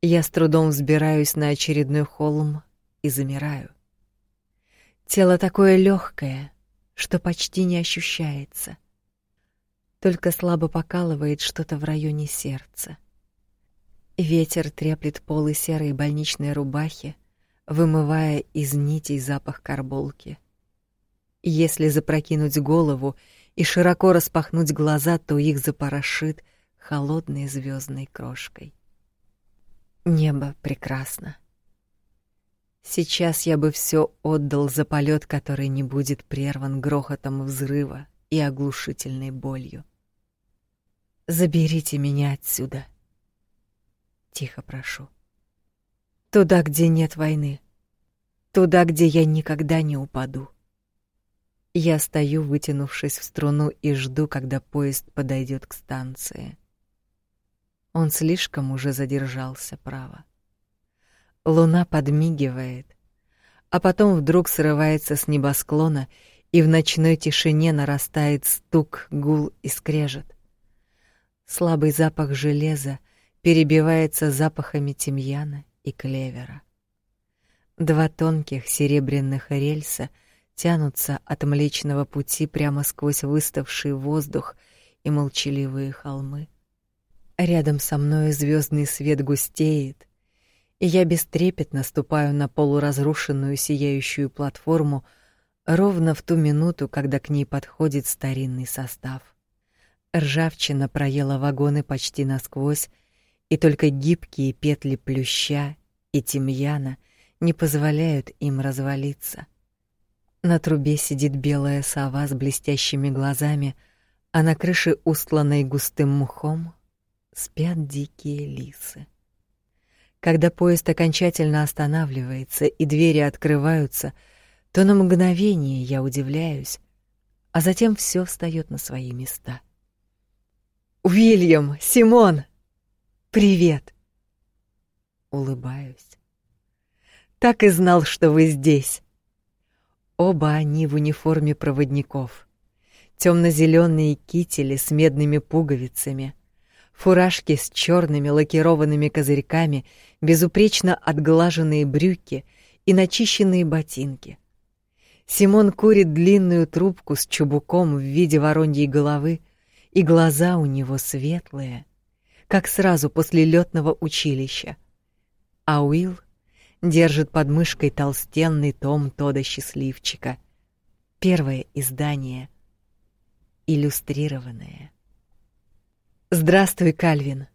A: Я с трудом взбираюсь на очередной холм и замираю. Тело такое легкое, что почти не ощущается только слабо покалывает что-то в районе сердца. Ветер треплет полы серой больничной рубахи, вымывая из нитей запах карболки. Если запрокинуть голову и широко распахнуть глаза, то их запорошит холодной звездной крошкой. Небо прекрасно. Сейчас я бы все отдал за полет, который не будет прерван грохотом взрыва и оглушительной болью. Заберите меня отсюда. Тихо прошу. Туда, где нет войны. Туда, где я никогда не упаду. Я стою, вытянувшись в струну, и жду, когда поезд подойдет к станции. Он слишком уже задержался, право. Луна подмигивает, а потом вдруг срывается с небосклона, и в ночной тишине нарастает стук, гул и скрежет. Слабый запах железа перебивается запахами тимьяна и клевера. Два тонких серебряных рельса тянутся от Млечного пути прямо сквозь выставший воздух и молчаливые холмы. Рядом со мной звездный свет густеет, и я бестрепетно ступаю на полуразрушенную сияющую платформу ровно в ту минуту, когда к ней подходит старинный состав. Ржавчина проела вагоны почти насквозь, и только гибкие петли плюща и тимьяна не позволяют им развалиться. На трубе сидит белая сова с блестящими глазами, а на крыше, устланной густым мхом, спят дикие лисы. Когда поезд окончательно останавливается и двери открываются, то на мгновение я удивляюсь, а затем все встает на свои места. Уильям, Симон, привет. Улыбаюсь. Так и знал, что вы здесь. Оба они в униформе проводников. Темно-зеленые кители с медными пуговицами, фуражки с черными лакированными козырьками, безупречно отглаженные брюки и начищенные ботинки. Симон курит длинную трубку с чубуком в виде вороньей головы, и глаза у него светлые, как сразу после летного училища. А Уилл держит под мышкой толстенный том Тода Счастливчика. Первое издание, иллюстрированное. «Здравствуй, Кальвин»,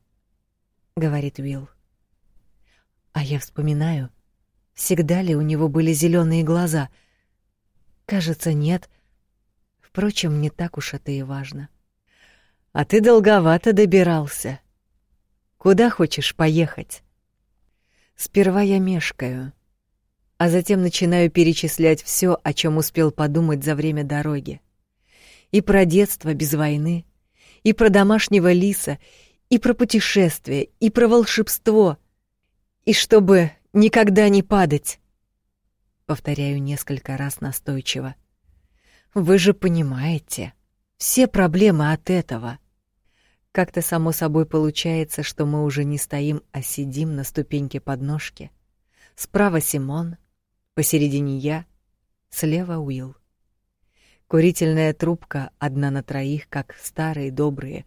A: — говорит Уилл. А я вспоминаю, всегда ли у него были зеленые глаза. Кажется, нет. Впрочем, не так уж это и важно. — а ты долговато добирался. Куда хочешь поехать? Сперва я мешкаю, а затем начинаю перечислять все, о чем успел подумать за время дороги. И про детство без войны, и про домашнего лиса, и про путешествие, и про волшебство, и чтобы никогда не падать. Повторяю несколько раз настойчиво. Вы же понимаете, все проблемы от этого. Как-то само собой получается, что мы уже не стоим, а сидим на ступеньке подножки. Справа Симон, посередине я, слева Уилл. Курительная трубка одна на троих, как старые добрые,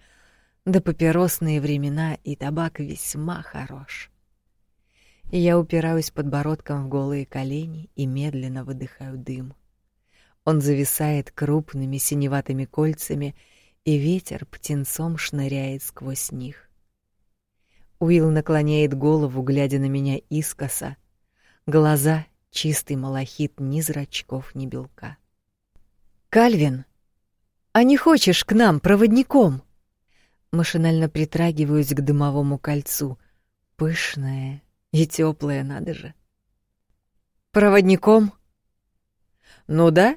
A: да папиросные времена, и табак весьма хорош. Я упираюсь подбородком в голые колени и медленно выдыхаю дым. Он зависает крупными синеватыми кольцами, и ветер птенцом шныряет сквозь них. Уилл наклоняет голову, глядя на меня искоса. Глаза — чистый малахит, ни зрачков, ни белка. «Кальвин, а не хочешь к нам проводником?» Машинально притрагиваюсь к дымовому кольцу. Пышное и теплое, надо же. «Проводником?» «Ну да,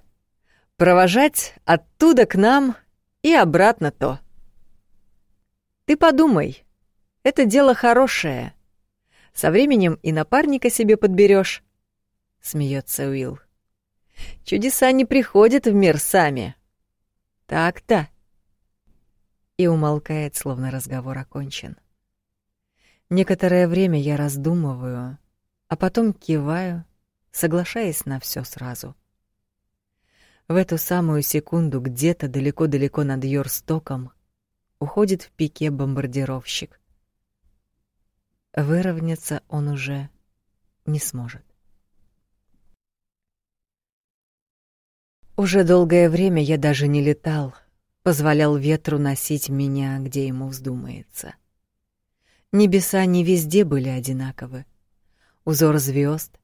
A: провожать оттуда к нам и обратно то. Ты подумай, это дело хорошее. Со временем и напарника себе подберешь. Смеется Уилл. Чудеса не приходят в мир сами. Так-то. И умолкает, словно разговор окончен. Некоторое время я раздумываю, а потом киваю, соглашаясь на все сразу. В эту самую секунду где-то далеко-далеко над Йорстоком уходит в пике бомбардировщик. Выровняться он уже не сможет. Уже долгое время я даже не летал, позволял ветру носить меня, где ему вздумается. Небеса не везде были одинаковы. Узор звезд,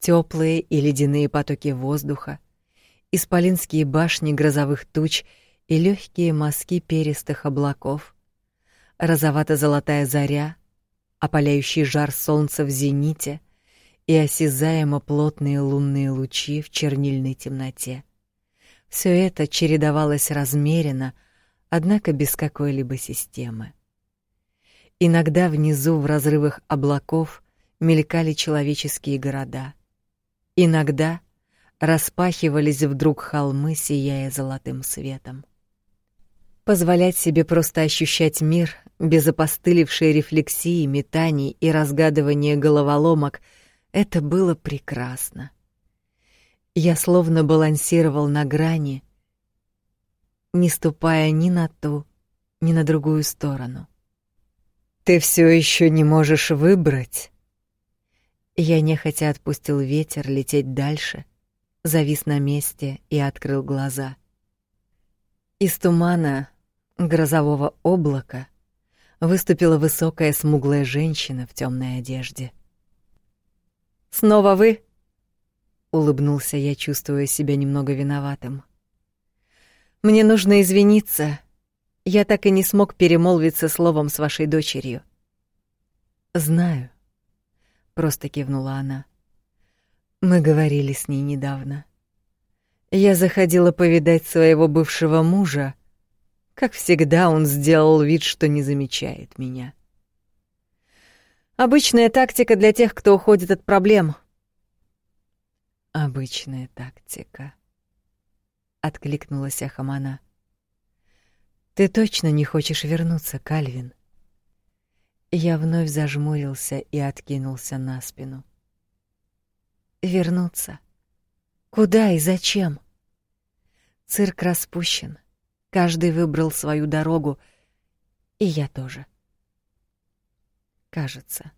A: теплые и ледяные потоки воздуха, исполинские башни грозовых туч и легкие мазки перистых облаков, розовато-золотая заря, опаляющий жар солнца в зените и осязаемо плотные лунные лучи в чернильной темноте. Все это чередовалось размеренно, однако без какой-либо системы. Иногда внизу в разрывах облаков мелькали человеческие города. Иногда — распахивались вдруг холмы, сияя золотым светом. Позволять себе просто ощущать мир без опостылевшей рефлексии, метаний и разгадывания головоломок — это было прекрасно. Я словно балансировал на грани, не ступая ни на ту, ни на другую сторону. «Ты все еще не можешь выбрать?» Я нехотя отпустил ветер лететь дальше — завис на месте и открыл глаза. Из тумана грозового облака выступила высокая смуглая женщина в темной одежде. «Снова вы?» — улыбнулся я, чувствуя себя немного виноватым. «Мне нужно извиниться. Я так и не смог перемолвиться словом с вашей дочерью». «Знаю», — просто кивнула она. Мы говорили с ней недавно. Я заходила повидать своего бывшего мужа. Как всегда, он сделал вид, что не замечает меня. Обычная тактика для тех, кто уходит от проблем. Обычная тактика. Откликнулась Ахамана. Ты точно не хочешь вернуться, Кальвин? Я вновь зажмурился и откинулся на спину вернуться. Куда и зачем? Цирк распущен. Каждый выбрал свою дорогу, и я тоже. Кажется.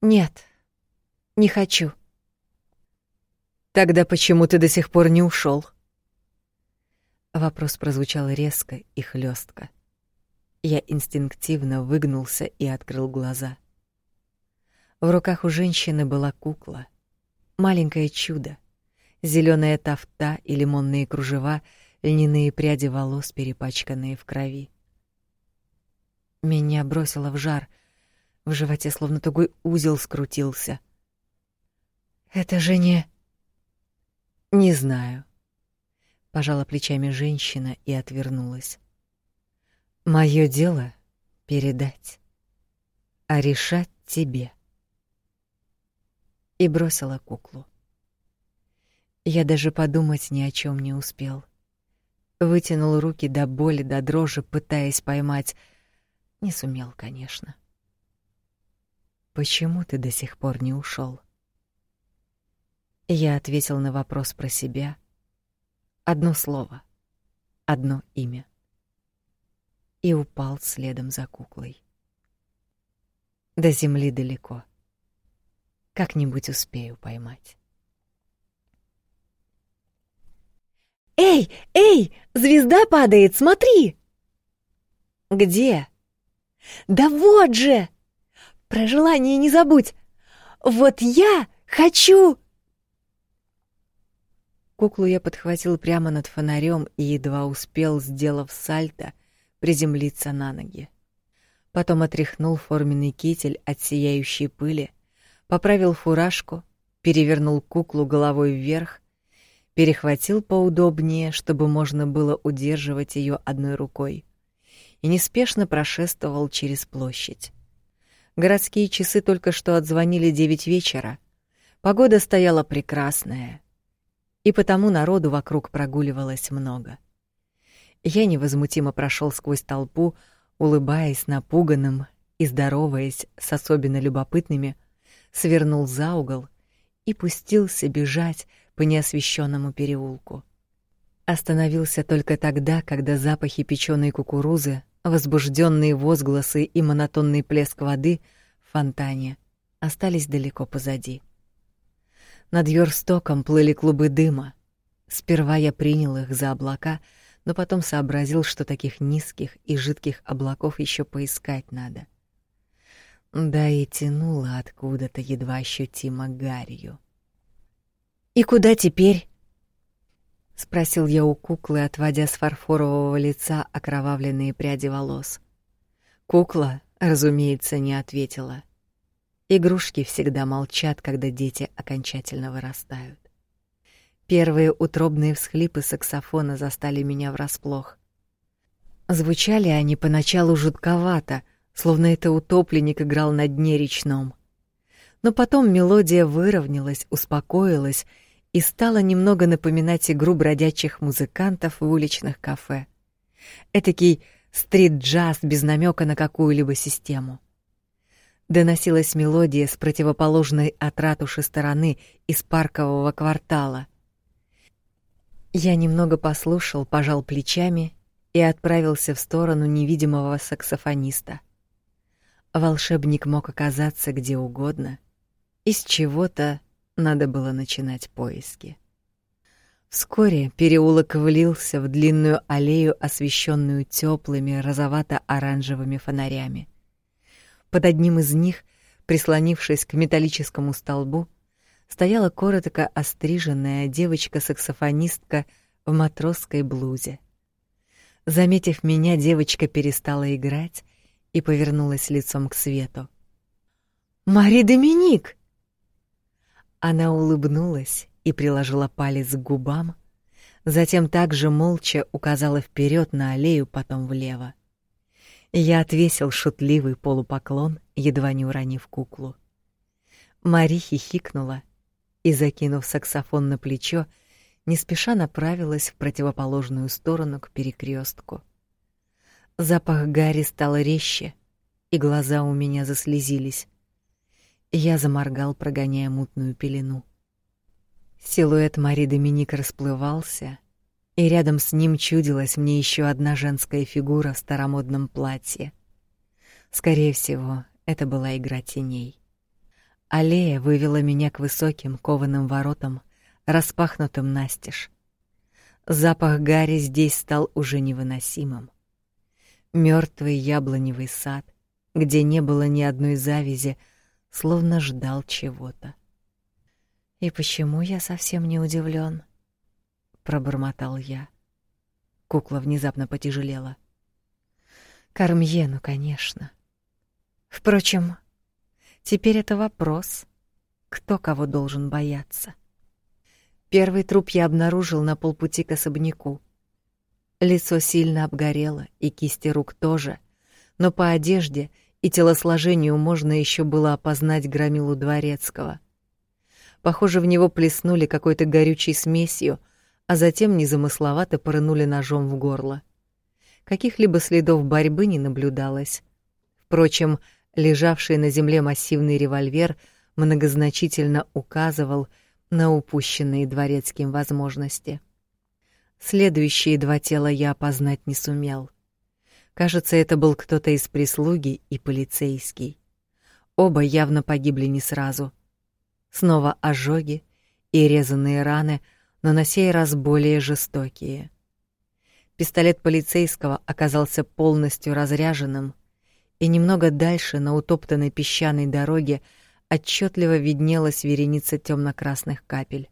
A: Нет. Не хочу. Тогда почему ты до сих пор не ушел? Вопрос прозвучал резко и хлестко. Я инстинктивно выгнулся и открыл глаза. В руках у женщины была кукла, маленькое чудо, зеленая тафта и лимонные кружева, льняные пряди волос, перепачканные в крови. Меня бросило в жар, в животе словно тугой узел скрутился. Это же не Не знаю. Пожала плечами женщина и отвернулась. Мое дело передать, а решать тебе и бросила куклу. Я даже подумать ни о чем не успел. Вытянул руки до боли, до дрожи, пытаясь поймать. Не сумел, конечно. Почему ты до сих пор не ушел? Я ответил на вопрос про себя. Одно слово, одно имя. И упал следом за куклой. До земли далеко. Как-нибудь успею поймать. «Эй, эй, звезда падает, смотри!» «Где?» «Да вот же! Про желание не забудь! Вот я хочу...» Куклу я подхватил прямо над фонарем и едва успел, сделав сальто, приземлиться на ноги. Потом отряхнул форменный китель от сияющей пыли, поправил фуражку, перевернул куклу головой вверх, перехватил поудобнее, чтобы можно было удерживать ее одной рукой, и неспешно прошествовал через площадь. Городские часы только что отзвонили девять вечера. Погода стояла прекрасная, и потому народу вокруг прогуливалось много. Я невозмутимо прошел сквозь толпу, улыбаясь напуганным и здороваясь с особенно любопытными, свернул за угол и пустился бежать по неосвещенному переулку. Остановился только тогда, когда запахи печеной кукурузы, возбужденные возгласы и монотонный плеск воды в фонтане остались далеко позади. Над Йорстоком плыли клубы дыма. Сперва я принял их за облака, но потом сообразил, что таких низких и жидких облаков еще поискать надо. Да и тянуло откуда-то едва ощутимо гарью. «И куда теперь?» — спросил я у куклы, отводя с фарфорового лица окровавленные пряди волос. Кукла, разумеется, не ответила — Игрушки всегда молчат, когда дети окончательно вырастают. Первые утробные всхлипы саксофона застали меня врасплох. Звучали они поначалу жутковато, словно это утопленник играл на дне речном. Но потом мелодия выровнялась, успокоилась и стала немного напоминать игру бродячих музыкантов в уличных кафе. Этакий стрит-джаз без намека на какую-либо систему доносилась мелодия с противоположной от ратуши стороны из паркового квартала. Я немного послушал, пожал плечами и отправился в сторону невидимого саксофониста. Волшебник мог оказаться где угодно, из чего-то надо было начинать поиски. Вскоре переулок влился в длинную аллею, освещенную теплыми розовато-оранжевыми фонарями. Под одним из них, прислонившись к металлическому столбу, стояла коротко остриженная девочка-саксофонистка в матросской блузе. Заметив меня, девочка перестала играть и повернулась лицом к свету. «Мари Доминик!» Она улыбнулась и приложила палец к губам, затем также молча указала вперед на аллею, потом влево. Я отвесил шутливый полупоклон, едва не уронив куклу. Мари хихикнула и, закинув саксофон на плечо, не спеша направилась в противоположную сторону к перекрестку. Запах гари стал резче, и глаза у меня заслезились. Я заморгал, прогоняя мутную пелену. Силуэт Мари Доминик расплывался, и рядом с ним чудилась мне еще одна женская фигура в старомодном платье. Скорее всего, это была игра теней. Аллея вывела меня к высоким кованым воротам, распахнутым настежь. Запах гари здесь стал уже невыносимым. Мертвый яблоневый сад, где не было ни одной завязи, словно ждал чего-то. И почему я совсем не удивлен? Пробормотал я. Кукла внезапно потяжелела. Кармьену, конечно. Впрочем, теперь это вопрос, кто кого должен бояться. Первый труп я обнаружил на полпути к особняку. Лицо сильно обгорело, и кисти рук тоже, но по одежде и телосложению можно еще было опознать громилу дворецкого. Похоже, в него плеснули какой-то горючей смесью, а затем незамысловато пырнули ножом в горло. Каких-либо следов борьбы не наблюдалось. Впрочем, лежавший на земле массивный револьвер многозначительно указывал на упущенные дворецким возможности. Следующие два тела я опознать не сумел. Кажется, это был кто-то из прислуги и полицейский. Оба явно погибли не сразу. Снова ожоги и резанные раны — но на сей раз более жестокие. Пистолет полицейского оказался полностью разряженным, и немного дальше на утоптанной песчаной дороге отчетливо виднелась вереница темно-красных капель.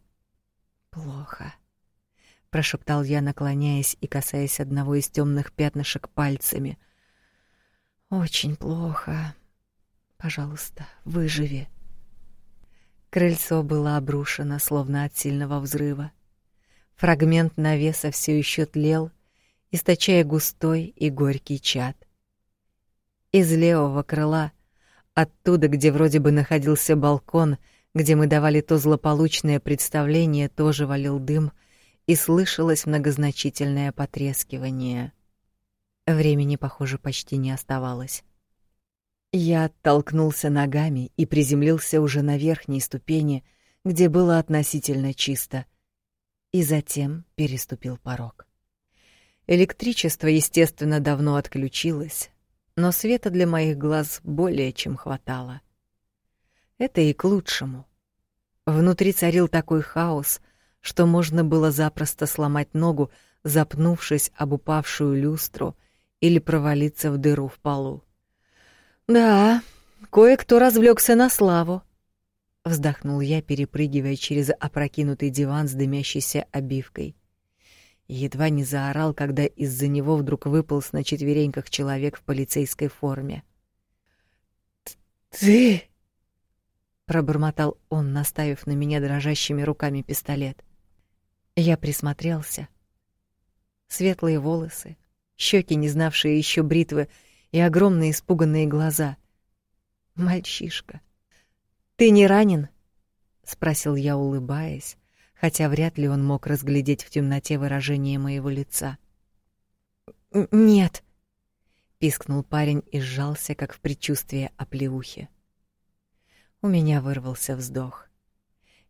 A: Плохо, прошептал я, наклоняясь и касаясь одного из темных пятнышек пальцами. Очень плохо. Пожалуйста, выживи. Крыльцо было обрушено, словно от сильного взрыва. Фрагмент навеса все еще тлел, источая густой и горький чад. Из левого крыла, оттуда, где вроде бы находился балкон, где мы давали то злополучное представление, тоже валил дым, и слышалось многозначительное потрескивание. Времени, похоже, почти не оставалось. Я оттолкнулся ногами и приземлился уже на верхней ступени, где было относительно чисто, и затем переступил порог. Электричество, естественно, давно отключилось, но света для моих глаз более чем хватало. Это и к лучшему. Внутри царил такой хаос, что можно было запросто сломать ногу, запнувшись об упавшую люстру или провалиться в дыру в полу. Да, кое-кто развлекся на славу, вздохнул я, перепрыгивая через опрокинутый диван с дымящейся обивкой. Едва не заорал, когда из-за него вдруг выполз на четвереньках человек в полицейской форме. «Ты...» — пробормотал он, наставив на меня дрожащими руками пистолет. Я присмотрелся. Светлые волосы, щеки, не знавшие еще бритвы, и огромные испуганные глаза. Мальчишка. Ты не ранен? спросил я, улыбаясь, хотя вряд ли он мог разглядеть в темноте выражение моего лица. Нет, пискнул парень и сжался, как в предчувствии оплеухи. У меня вырвался вздох.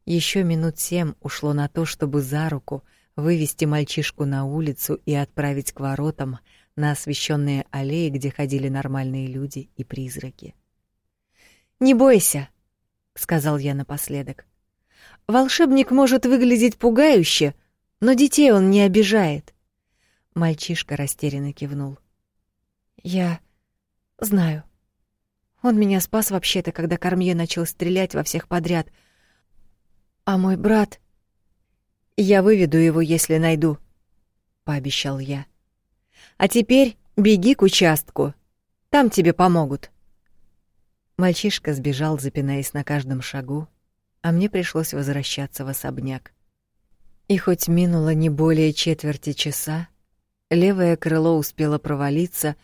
A: Еще минут семь ушло на то, чтобы за руку вывести мальчишку на улицу и отправить к воротам, на освещенные аллеи, где ходили нормальные люди и призраки. «Не бойся», — сказал я напоследок. «Волшебник может выглядеть пугающе, но детей он не обижает». Мальчишка растерянно кивнул. «Я знаю. Он меня спас вообще-то, когда Кормье начал стрелять во всех подряд. А мой брат... Я выведу его, если найду», — пообещал я. А теперь беги к участку. Там тебе помогут. Мальчишка сбежал, запинаясь на каждом шагу, а мне пришлось возвращаться в особняк. И хоть минуло не более четверти часа, левое крыло успело провалиться,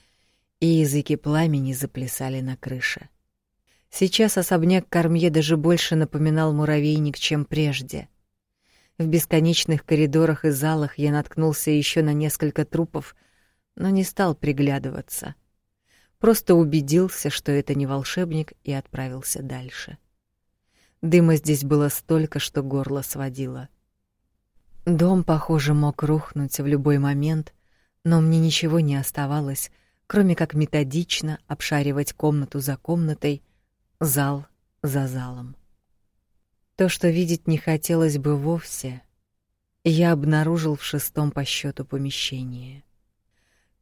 A: и языки пламени заплясали на крыше. Сейчас особняк Кармье даже больше напоминал муравейник, чем прежде. В бесконечных коридорах и залах я наткнулся еще на несколько трупов, но не стал приглядываться. Просто убедился, что это не волшебник, и отправился дальше. Дыма здесь было столько, что горло сводило. Дом, похоже, мог рухнуть в любой момент, но мне ничего не оставалось, кроме как методично обшаривать комнату за комнатой, зал за залом. То, что видеть не хотелось бы вовсе, я обнаружил в шестом по счету помещении.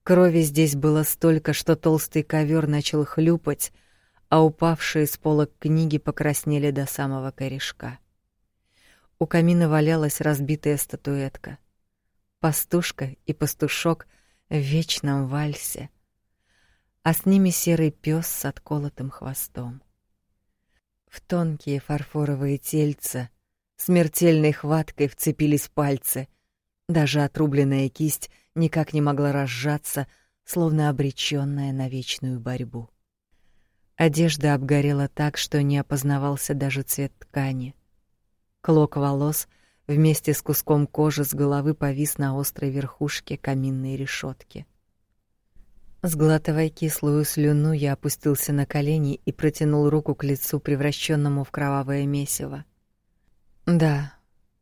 A: Крови здесь было столько, что толстый ковер начал хлюпать, а упавшие с полок книги покраснели до самого корешка. У камина валялась разбитая статуэтка. Пастушка и пастушок в вечном вальсе, а с ними серый пес с отколотым хвостом. В тонкие фарфоровые тельца смертельной хваткой вцепились пальцы. Даже отрубленная кисть — никак не могла разжаться, словно обречённая на вечную борьбу. Одежда обгорела так, что не опознавался даже цвет ткани. Клок волос вместе с куском кожи с головы повис на острой верхушке каминной решётки. Сглатывая кислую слюну, я опустился на колени и протянул руку к лицу, превращенному в кровавое месиво. Да,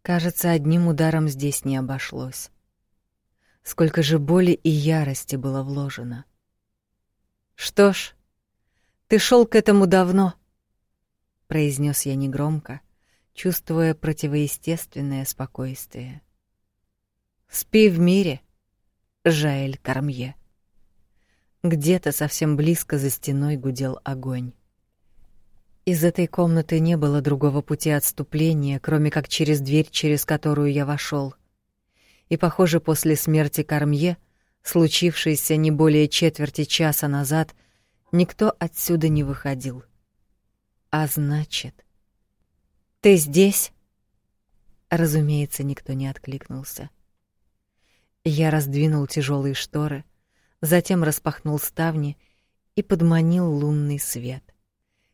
A: кажется, одним ударом здесь не обошлось. Сколько же боли и ярости было вложено. Что ж, ты шел к этому давно, произнес я негромко, чувствуя противоестественное спокойствие. «Спи в мире, Жаэль Кармье». Где-то совсем близко за стеной гудел огонь. Из этой комнаты не было другого пути отступления, кроме как через дверь, через которую я вошел. И, похоже, после смерти Кармье, случившейся не более четверти часа назад, никто отсюда не выходил. А значит... «Ты здесь?» Разумеется, никто не откликнулся. Я раздвинул тяжелые шторы, затем распахнул ставни и подманил лунный свет.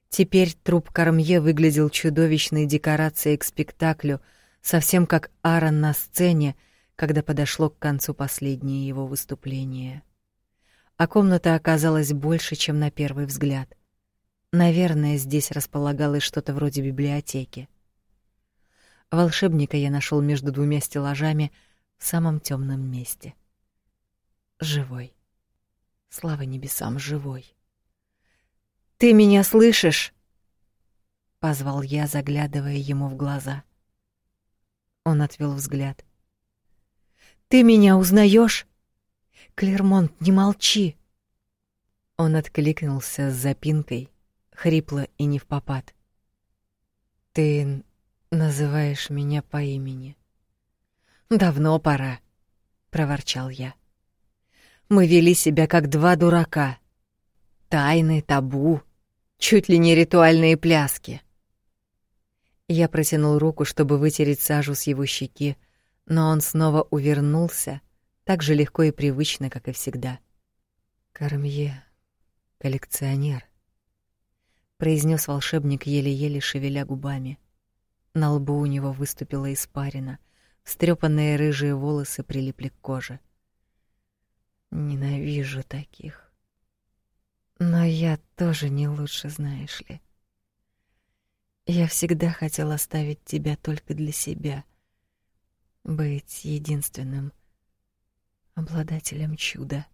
A: Теперь труп Кармье выглядел чудовищной декорацией к спектаклю, совсем как Аарон на сцене, когда подошло к концу последнее его выступление. А комната оказалась больше, чем на первый взгляд. Наверное, здесь располагалось что-то вроде библиотеки. Волшебника я нашел между двумя стеллажами в самом темном месте. Живой. Слава небесам, живой. Ты меня слышишь? позвал я, заглядывая ему в глаза. Он отвел взгляд. Ты меня узнаешь? Клермонт, не молчи. Он откликнулся с запинкой, хрипло и не в попад. Ты называешь меня по имени. Давно пора, проворчал я. Мы вели себя как два дурака. Тайны, табу, чуть ли не ритуальные пляски. Я протянул руку, чтобы вытереть сажу с его щеки, но он снова увернулся, так же легко и привычно, как и всегда. Кармье, коллекционер, произнес волшебник еле-еле шевеля губами. На лбу у него выступила испарина, встрепанные рыжие волосы прилипли к коже. Ненавижу таких. Но я тоже не лучше, знаешь ли. Я всегда хотел оставить тебя только для себя, быть единственным обладателем чуда.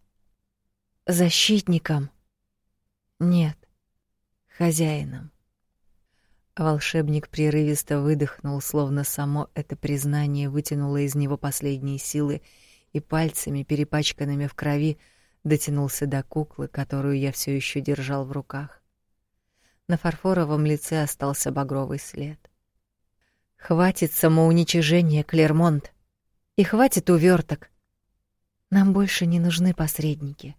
A: Защитником? Нет, хозяином. Волшебник прерывисто выдохнул, словно само это признание вытянуло из него последние силы, и пальцами, перепачканными в крови, дотянулся до куклы, которую я все еще держал в руках. На фарфоровом лице остался багровый след. Хватит самоуничижения, Клермонт, и хватит уверток. Нам больше не нужны посредники.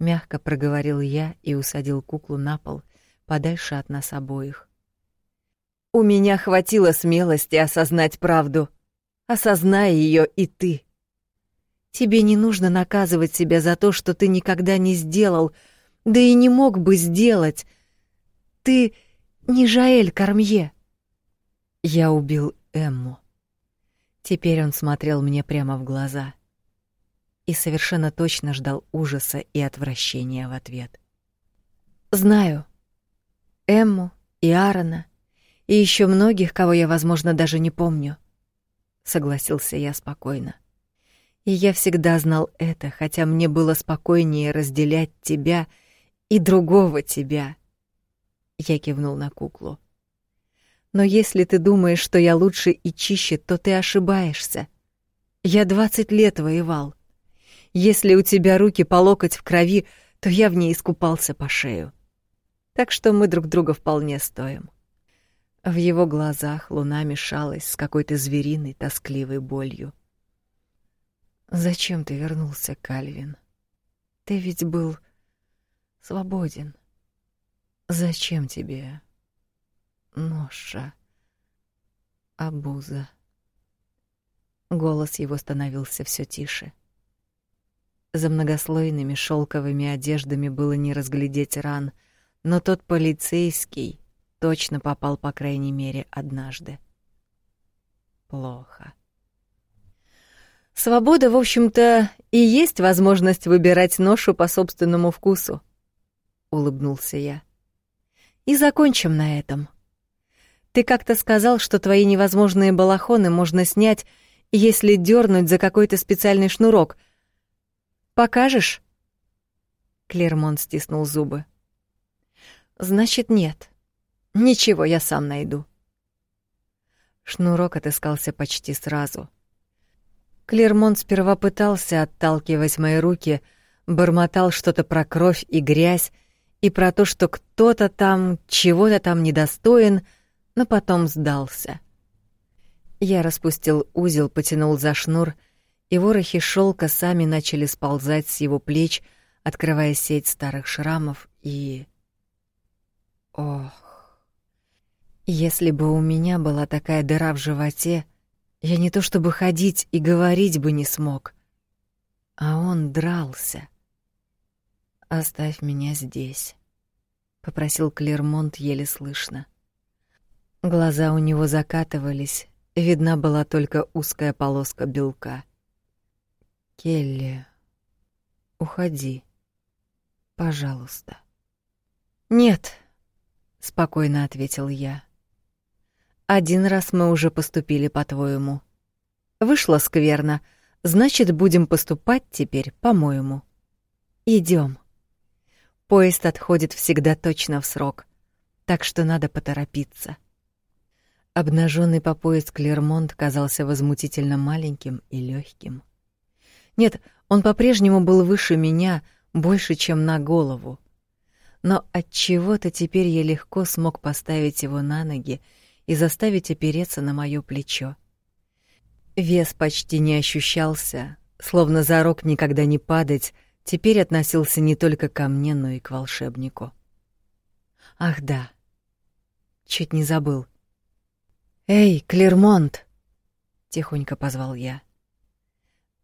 A: Мягко проговорил я и усадил куклу на пол, подальше от нас обоих. У меня хватило смелости осознать правду. Осознай ее и ты. Тебе не нужно наказывать себя за то, что ты никогда не сделал, да и не мог бы сделать. Ты не Жаэль Кармье. Я убил Эмму. Теперь он смотрел мне прямо в глаза и совершенно точно ждал ужаса и отвращения в ответ. Знаю. Эмму и Аарона и еще многих, кого я, возможно, даже не помню, согласился я спокойно. И я всегда знал это, хотя мне было спокойнее разделять тебя и другого тебя. Я кивнул на куклу. Но если ты думаешь, что я лучше и чище, то ты ошибаешься. Я двадцать лет воевал. Если у тебя руки по локоть в крови, то я в ней искупался по шею. Так что мы друг друга вполне стоим. В его глазах луна мешалась с какой-то звериной тоскливой болью. Зачем ты вернулся, Кальвин? Ты ведь был свободен. Зачем тебе ноша, обуза? Голос его становился все тише. За многослойными шелковыми одеждами было не разглядеть ран, но тот полицейский точно попал по крайней мере однажды. Плохо. Свобода, в общем-то, и есть возможность выбирать ношу по собственному вкусу, улыбнулся я. И закончим на этом. Ты как-то сказал, что твои невозможные балахоны можно снять, если дернуть за какой-то специальный шнурок. Покажешь? Клермон стиснул зубы. Значит, нет. Ничего, я сам найду. Шнурок отыскался почти сразу. Клермонт сперва пытался отталкивать мои руки, бормотал что-то про кровь и грязь и про то, что кто-то там чего-то там недостоин, но потом сдался. Я распустил узел, потянул за шнур, и ворохи шелка сами начали сползать с его плеч, открывая сеть старых шрамов и... Ох... Если бы у меня была такая дыра в животе, я не то чтобы ходить и говорить бы не смог. А он дрался. «Оставь меня здесь», — попросил Клермонт еле слышно. Глаза у него закатывались, видна была только узкая полоска белка. «Келли, уходи, пожалуйста». «Нет», — спокойно ответил я. «Один раз мы уже поступили по-твоему. Вышло скверно, значит, будем поступать теперь по-моему. Идем. Поезд отходит всегда точно в срок, так что надо поторопиться». Обнаженный по пояс Клермонт казался возмутительно маленьким и легким. Нет, он по-прежнему был выше меня, больше, чем на голову. Но от чего-то теперь я легко смог поставить его на ноги и заставить опереться на моё плечо. Вес почти не ощущался, словно зарок никогда не падать, теперь относился не только ко мне, но и к волшебнику. Ах да. Чуть не забыл. «Эй, Клермонт!» — тихонько позвал я.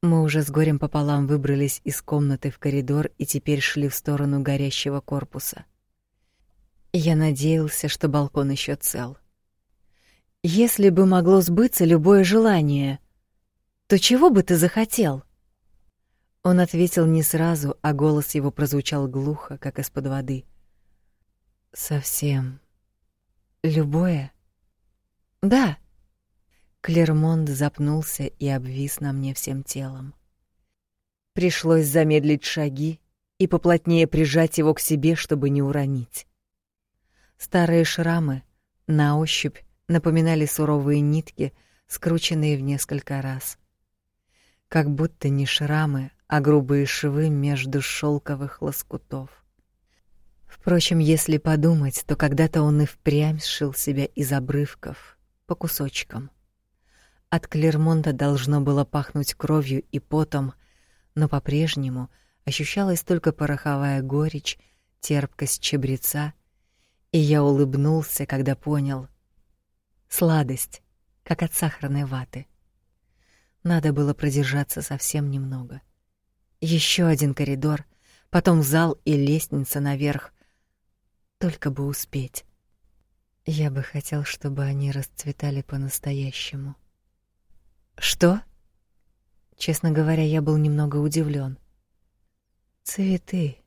A: Мы уже с горем пополам выбрались из комнаты в коридор и теперь шли в сторону горящего корпуса. Я надеялся, что балкон еще цел. Если бы могло сбыться любое желание, то чего бы ты захотел? Он ответил не сразу, а голос его прозвучал глухо, как из-под воды. Совсем любое. Да. Клермонт запнулся и обвис на мне всем телом. Пришлось замедлить шаги и поплотнее прижать его к себе, чтобы не уронить. Старые шрамы на ощупь напоминали суровые нитки, скрученные в несколько раз. Как будто не шрамы, а грубые швы между шелковых лоскутов. Впрочем, если подумать, то когда-то он и впрямь сшил себя из обрывков, по кусочкам. От Клермонта должно было пахнуть кровью и потом, но по-прежнему ощущалась только пороховая горечь, терпкость чабреца, и я улыбнулся, когда понял. Сладость, как от сахарной ваты. Надо было продержаться совсем немного. Еще один коридор, потом зал и лестница наверх. Только бы успеть. Я бы хотел, чтобы они расцветали по-настоящему. Что? Честно говоря, я был немного удивлен. Цветы,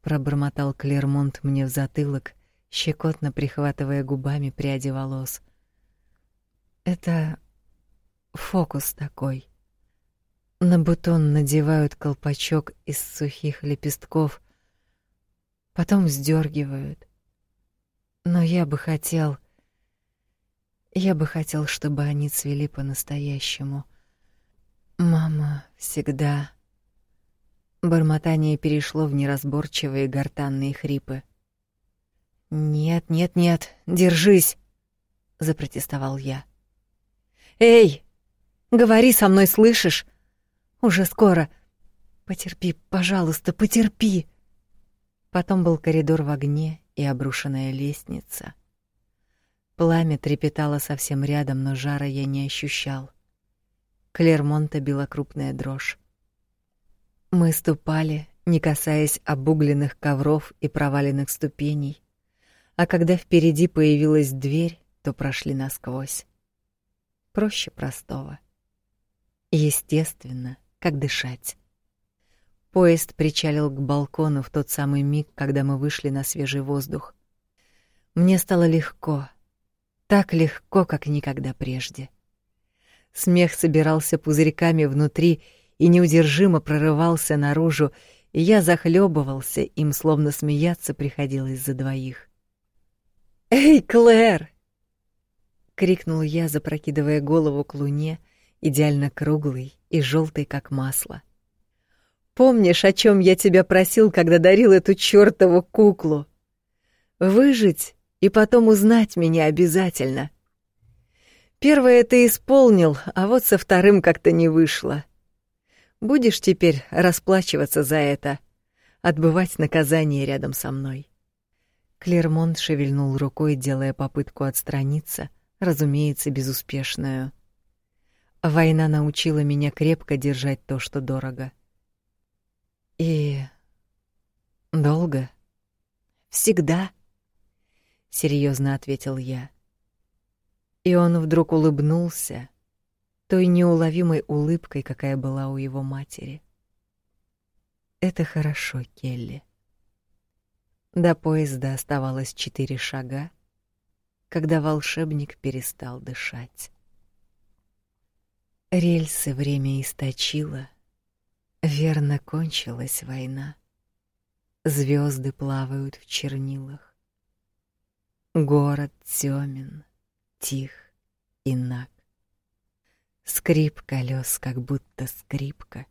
A: пробормотал Клермонт мне в затылок, щекотно прихватывая губами пряди волос. Это фокус такой. На бутон надевают колпачок из сухих лепестков, потом сдергивают, но я бы хотел... Я бы хотел, чтобы они цвели по-настоящему. Мама всегда... Бормотание перешло в неразборчивые гортанные хрипы. «Нет, нет, нет, держись!» — запротестовал я. «Эй, говори со мной, слышишь? Уже скоро. Потерпи, пожалуйста, потерпи!» Потом был коридор в огне, и обрушенная лестница. Пламя трепетало совсем рядом, но жара я не ощущал. Клермонта била крупная дрожь. Мы ступали, не касаясь обугленных ковров и проваленных ступеней, а когда впереди появилась дверь, то прошли насквозь. Проще простого. Естественно, как дышать. Поезд причалил к балкону в тот самый миг, когда мы вышли на свежий воздух. Мне стало легко, так легко, как никогда прежде. Смех собирался пузырьками внутри и неудержимо прорывался наружу, и я захлебывался им, словно смеяться приходилось за двоих. «Эй, Клэр!» крикнул я, запрокидывая голову к луне, идеально круглый и желтый, как масло. Помнишь, о чем я тебя просил, когда дарил эту чёртову куклу? Выжить и потом узнать меня обязательно. Первое ты исполнил, а вот со вторым как-то не вышло. Будешь теперь расплачиваться за это, отбывать наказание рядом со мной. Клермонт шевельнул рукой, делая попытку отстраниться, разумеется, безуспешную. Война научила меня крепко держать то, что дорого. И долго? Всегда, серьезно ответил я. И он вдруг улыбнулся той неуловимой улыбкой, какая была у его матери. Это хорошо, Келли. До поезда оставалось четыре шага, когда волшебник перестал дышать. Рельсы время источило, верно кончилась война. Звезды плавают в чернилах. Город тёмен, тих и наг. Скрип колес, как будто скрипка.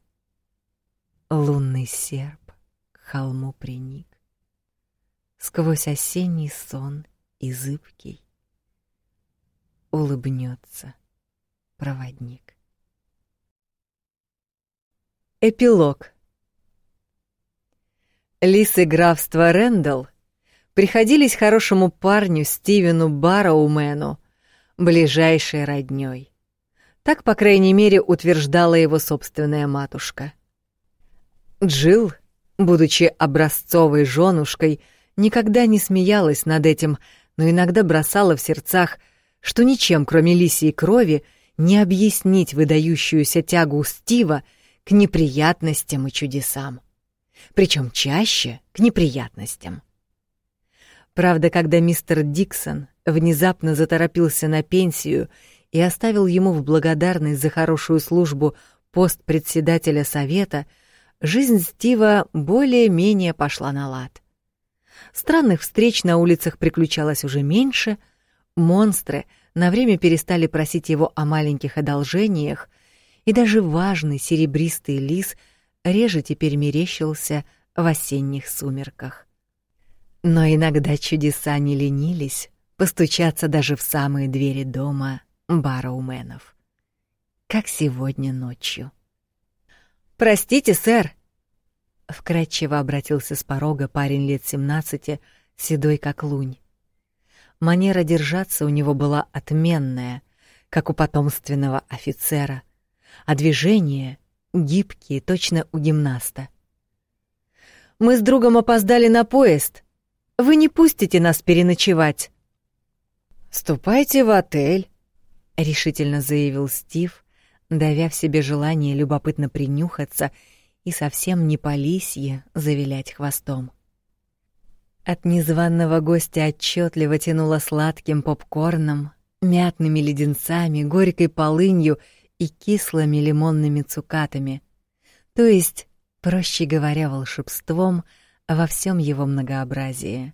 A: Лунный серп к холму приник сквозь осенний сон и зыбкий улыбнется проводник. Эпилог. Лисы графства Рендел приходились хорошему парню Стивену Барроумену, ближайшей роднёй. Так, по крайней мере, утверждала его собственная матушка. Джилл, будучи образцовой женушкой, никогда не смеялась над этим, но иногда бросала в сердцах, что ничем, кроме лисьей крови, не объяснить выдающуюся тягу Стива к неприятностям и чудесам. Причем чаще к неприятностям. Правда, когда мистер Диксон внезапно заторопился на пенсию и оставил ему в благодарность за хорошую службу пост председателя совета, жизнь Стива более-менее пошла на лад. Странных встреч на улицах приключалось уже меньше, монстры на время перестали просить его о маленьких одолжениях, и даже важный серебристый лис реже теперь мерещился в осенних сумерках. Но иногда чудеса не ленились постучаться даже в самые двери дома Барроуменов. Как сегодня ночью. «Простите, сэр», Вкратчиво обратился с порога парень лет семнадцати, седой как лунь. Манера держаться у него была отменная, как у потомственного офицера, а движения гибкие, точно у гимнаста. Мы с другом опоздали на поезд. Вы не пустите нас переночевать. Ступайте в отель, решительно заявил Стив, давя в себе желание любопытно принюхаться и совсем не по лисье завилять хвостом. От незваного гостя отчетливо тянуло сладким попкорном, мятными леденцами, горькой полынью и кислыми лимонными цукатами. То есть, проще говоря, волшебством во всем его многообразии.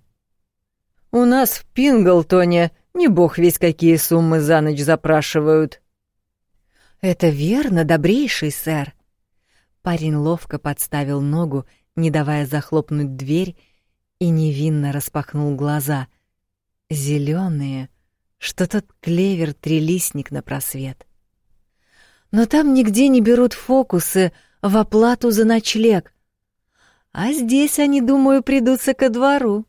A: «У нас в Пинглтоне не бог весь какие суммы за ночь запрашивают». «Это верно, добрейший сэр», Парень ловко подставил ногу, не давая захлопнуть дверь, и невинно распахнул глаза. Зеленые, что тот клевер-трелистник на просвет. Но там нигде не берут фокусы в оплату за ночлег. А здесь они, думаю, придутся ко двору.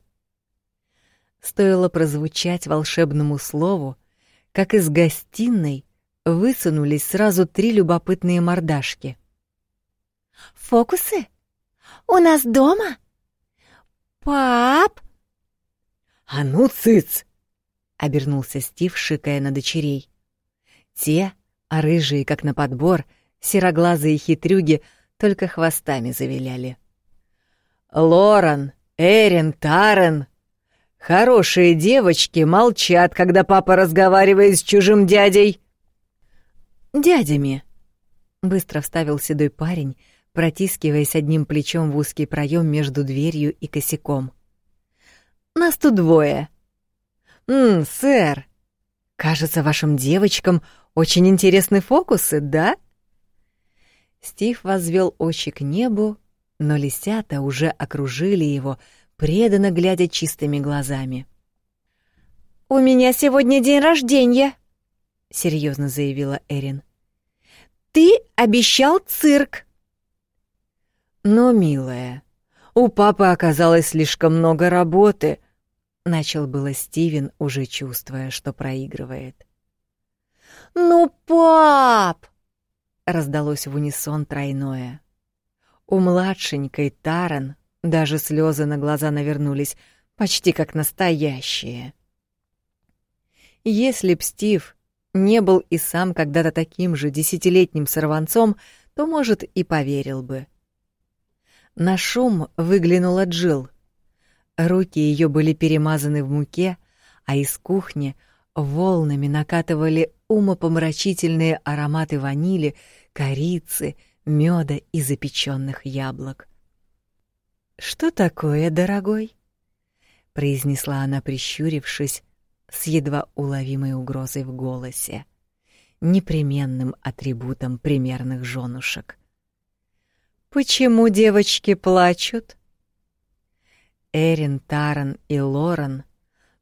A: Стоило прозвучать волшебному слову, как из гостиной высунулись сразу три любопытные мордашки.
B: Фокусы? У нас дома? Пап?
A: А ну, цыц! Обернулся Стив, шикая на дочерей. Те, а рыжие, как на подбор, сероглазые хитрюги, только хвостами завиляли. Лоран, Эрин, Тарен. Хорошие девочки молчат, когда папа разговаривает с чужим дядей. Дядями. Быстро вставил седой парень, протискиваясь одним плечом в узкий проем между дверью и косяком. «Нас тут двое». «Ммм, сэр, Кажется, вашим девочкам очень интересны фокусы, да? Стив возвел очи к небу, но лисята уже окружили его, преданно глядя чистыми глазами.
B: «У меня сегодня день рождения», — серьезно заявила Эрин. «Ты обещал цирк».
A: «Но, милая, у папы оказалось слишком много работы», — начал было Стивен, уже чувствуя, что проигрывает.
B: «Ну, пап!»
A: — раздалось в унисон тройное. У младшенькой Таран даже слезы на глаза навернулись, почти как настоящие. Если б Стив не был и сам когда-то таким же десятилетним сорванцом, то, может, и поверил бы. На шум выглянула Джил. Руки ее были перемазаны в муке, а из кухни волнами накатывали умопомрачительные ароматы ванили, корицы, меда и запеченных яблок. «Что такое, дорогой?» — произнесла она, прищурившись, с едва уловимой угрозой в голосе, непременным атрибутом примерных женушек. Почему девочки плачут? Эрин, Таран и Лорен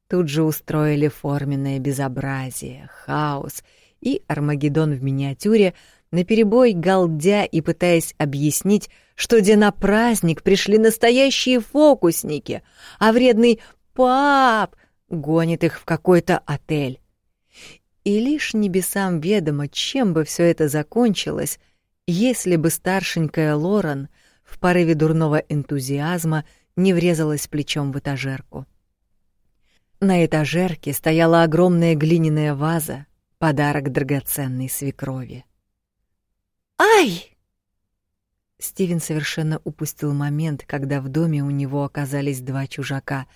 A: тут же устроили форменное безобразие, хаос и Армагеддон в миниатюре, наперебой галдя и пытаясь объяснить, что где на праздник пришли настоящие фокусники, а вредный пап гонит их в какой-то отель. И лишь небесам ведомо, чем бы все это закончилось, если бы старшенькая Лорен в порыве дурного энтузиазма не врезалась плечом в этажерку. На этажерке стояла огромная глиняная ваза, подарок драгоценной свекрови.
B: «Ай!»
A: Стивен совершенно упустил момент, когда в доме у него оказались два чужака,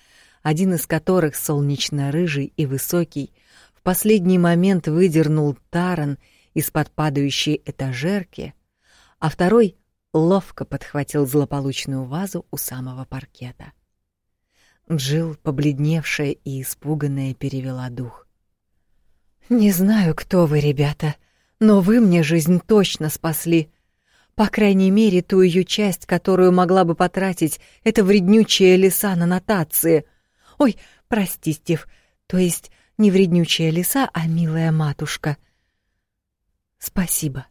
A: один из которых, солнечно-рыжий и высокий, в последний момент выдернул таран из-под падающей этажерки, а второй ловко подхватил злополучную вазу у самого паркета. Джил, побледневшая и испуганная, перевела дух. «Не знаю, кто вы, ребята, но вы мне жизнь точно спасли. По крайней мере, ту ее часть, которую могла бы потратить эта вреднючая лиса на нотации. Ой, прости, Стив, то есть не вреднючая лиса, а милая матушка. Спасибо»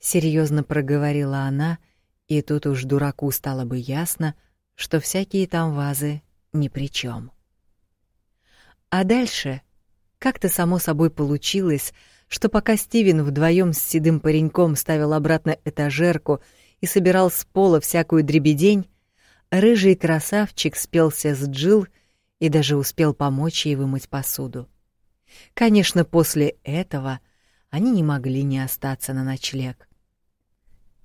A: серьезно проговорила она, и тут уж дураку стало бы ясно, что всякие там вазы ни при чем. А дальше как-то само собой получилось, что пока Стивен вдвоем с седым пареньком ставил обратно этажерку и собирал с пола всякую дребедень, рыжий красавчик спелся с Джил и даже успел помочь ей вымыть посуду. Конечно, после этого они не могли не остаться на ночлег.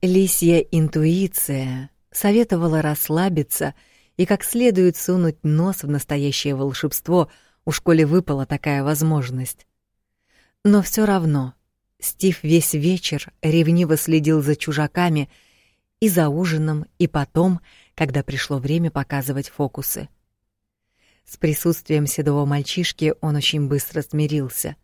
A: Лисья интуиция советовала расслабиться и как следует сунуть нос в настоящее волшебство, у школе выпала такая возможность. Но все равно Стив весь вечер ревниво следил за чужаками и за ужином, и потом, когда пришло время показывать фокусы. С присутствием седого мальчишки он очень быстро смирился.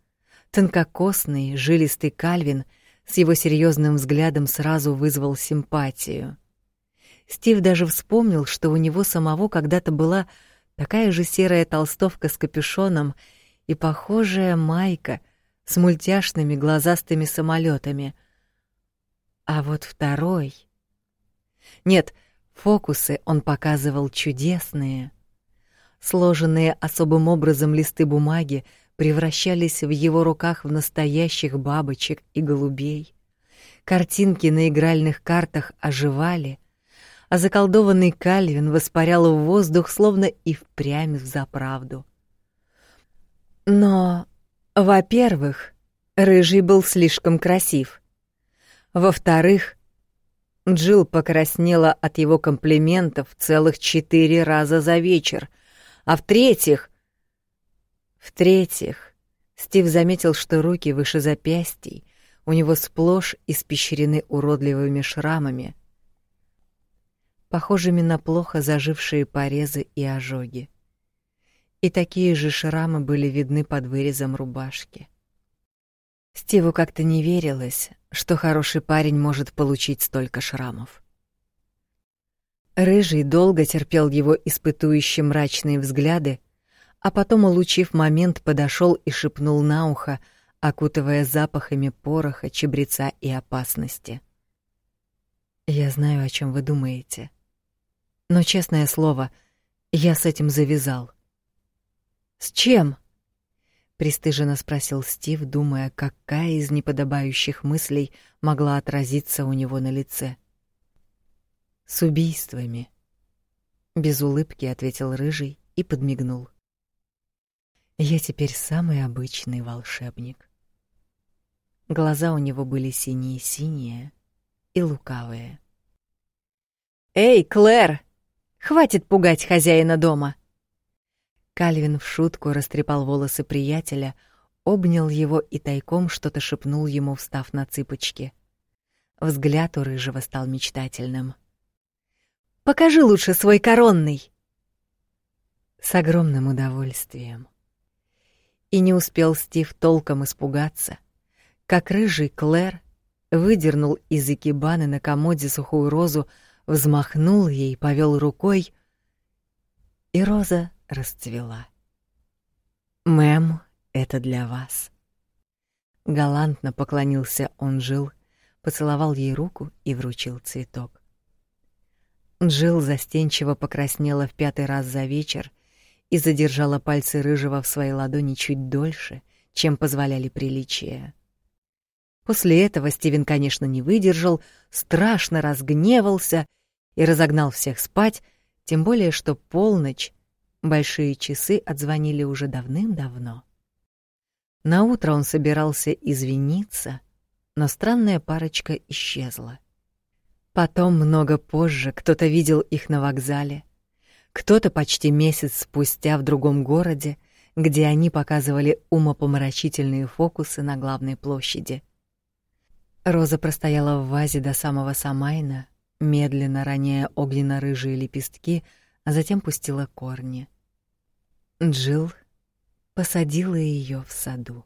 A: Тонкокосный, жилистый Кальвин — с его серьезным взглядом сразу вызвал симпатию. Стив даже вспомнил, что у него самого когда-то была такая же серая толстовка с капюшоном и похожая майка с мультяшными глазастыми самолетами. А вот второй... Нет, фокусы он показывал чудесные. Сложенные особым образом листы бумаги превращались в его руках в настоящих бабочек и голубей. Картинки на игральных картах оживали, а заколдованный Кальвин воспарял в воздух, словно и впрямь в заправду. Но, во-первых, рыжий был слишком красив. Во-вторых, Джилл покраснела от его комплиментов целых четыре раза за вечер, а в-третьих, в-третьих, Стив заметил, что руки выше запястий у него сплошь испещрены уродливыми шрамами, похожими на плохо зажившие порезы и ожоги. и такие же шрамы были видны под вырезом рубашки. Стиву как-то не верилось, что хороший парень может получить столько шрамов. Рыжий долго терпел его испытующие мрачные взгляды, а потом, улучив момент, подошел и шепнул на ухо, окутывая запахами пороха, чебреца и опасности. «Я знаю, о чем вы думаете. Но, честное слово, я с этим завязал». «С чем?» — пристыженно спросил Стив, думая, какая из неподобающих мыслей могла отразиться у него на лице. «С убийствами», — без улыбки ответил Рыжий и подмигнул. «Я теперь самый обычный волшебник». Глаза у него были синие-синие и лукавые. «Эй, Клэр, хватит пугать хозяина дома!» Кальвин в шутку растрепал волосы приятеля, обнял его и тайком что-то шепнул ему, встав на цыпочки. Взгляд у рыжего стал мечтательным. «Покажи лучше свой коронный!» С огромным удовольствием. И не успел Стив толком испугаться — как рыжий Клэр выдернул из экибаны на комоде сухую розу, взмахнул ей, повел рукой, и роза расцвела. «Мэм, это для вас». Галантно поклонился он Жил, поцеловал ей руку и вручил цветок. Жил застенчиво покраснела в пятый раз за вечер и задержала пальцы рыжего в своей ладони чуть дольше, чем позволяли приличия. После этого Стивен, конечно, не выдержал, страшно разгневался и разогнал всех спать, тем более что полночь, большие часы отзвонили уже давным-давно. На утро он собирался извиниться, но странная парочка исчезла. Потом много позже кто-то видел их на вокзале, кто-то почти месяц спустя в другом городе, где они показывали умопомрачительные фокусы на главной площади. Роза простояла в вазе до самого Самайна, медленно роняя огненно-рыжие лепестки, а затем пустила корни. Джил посадила ее в саду.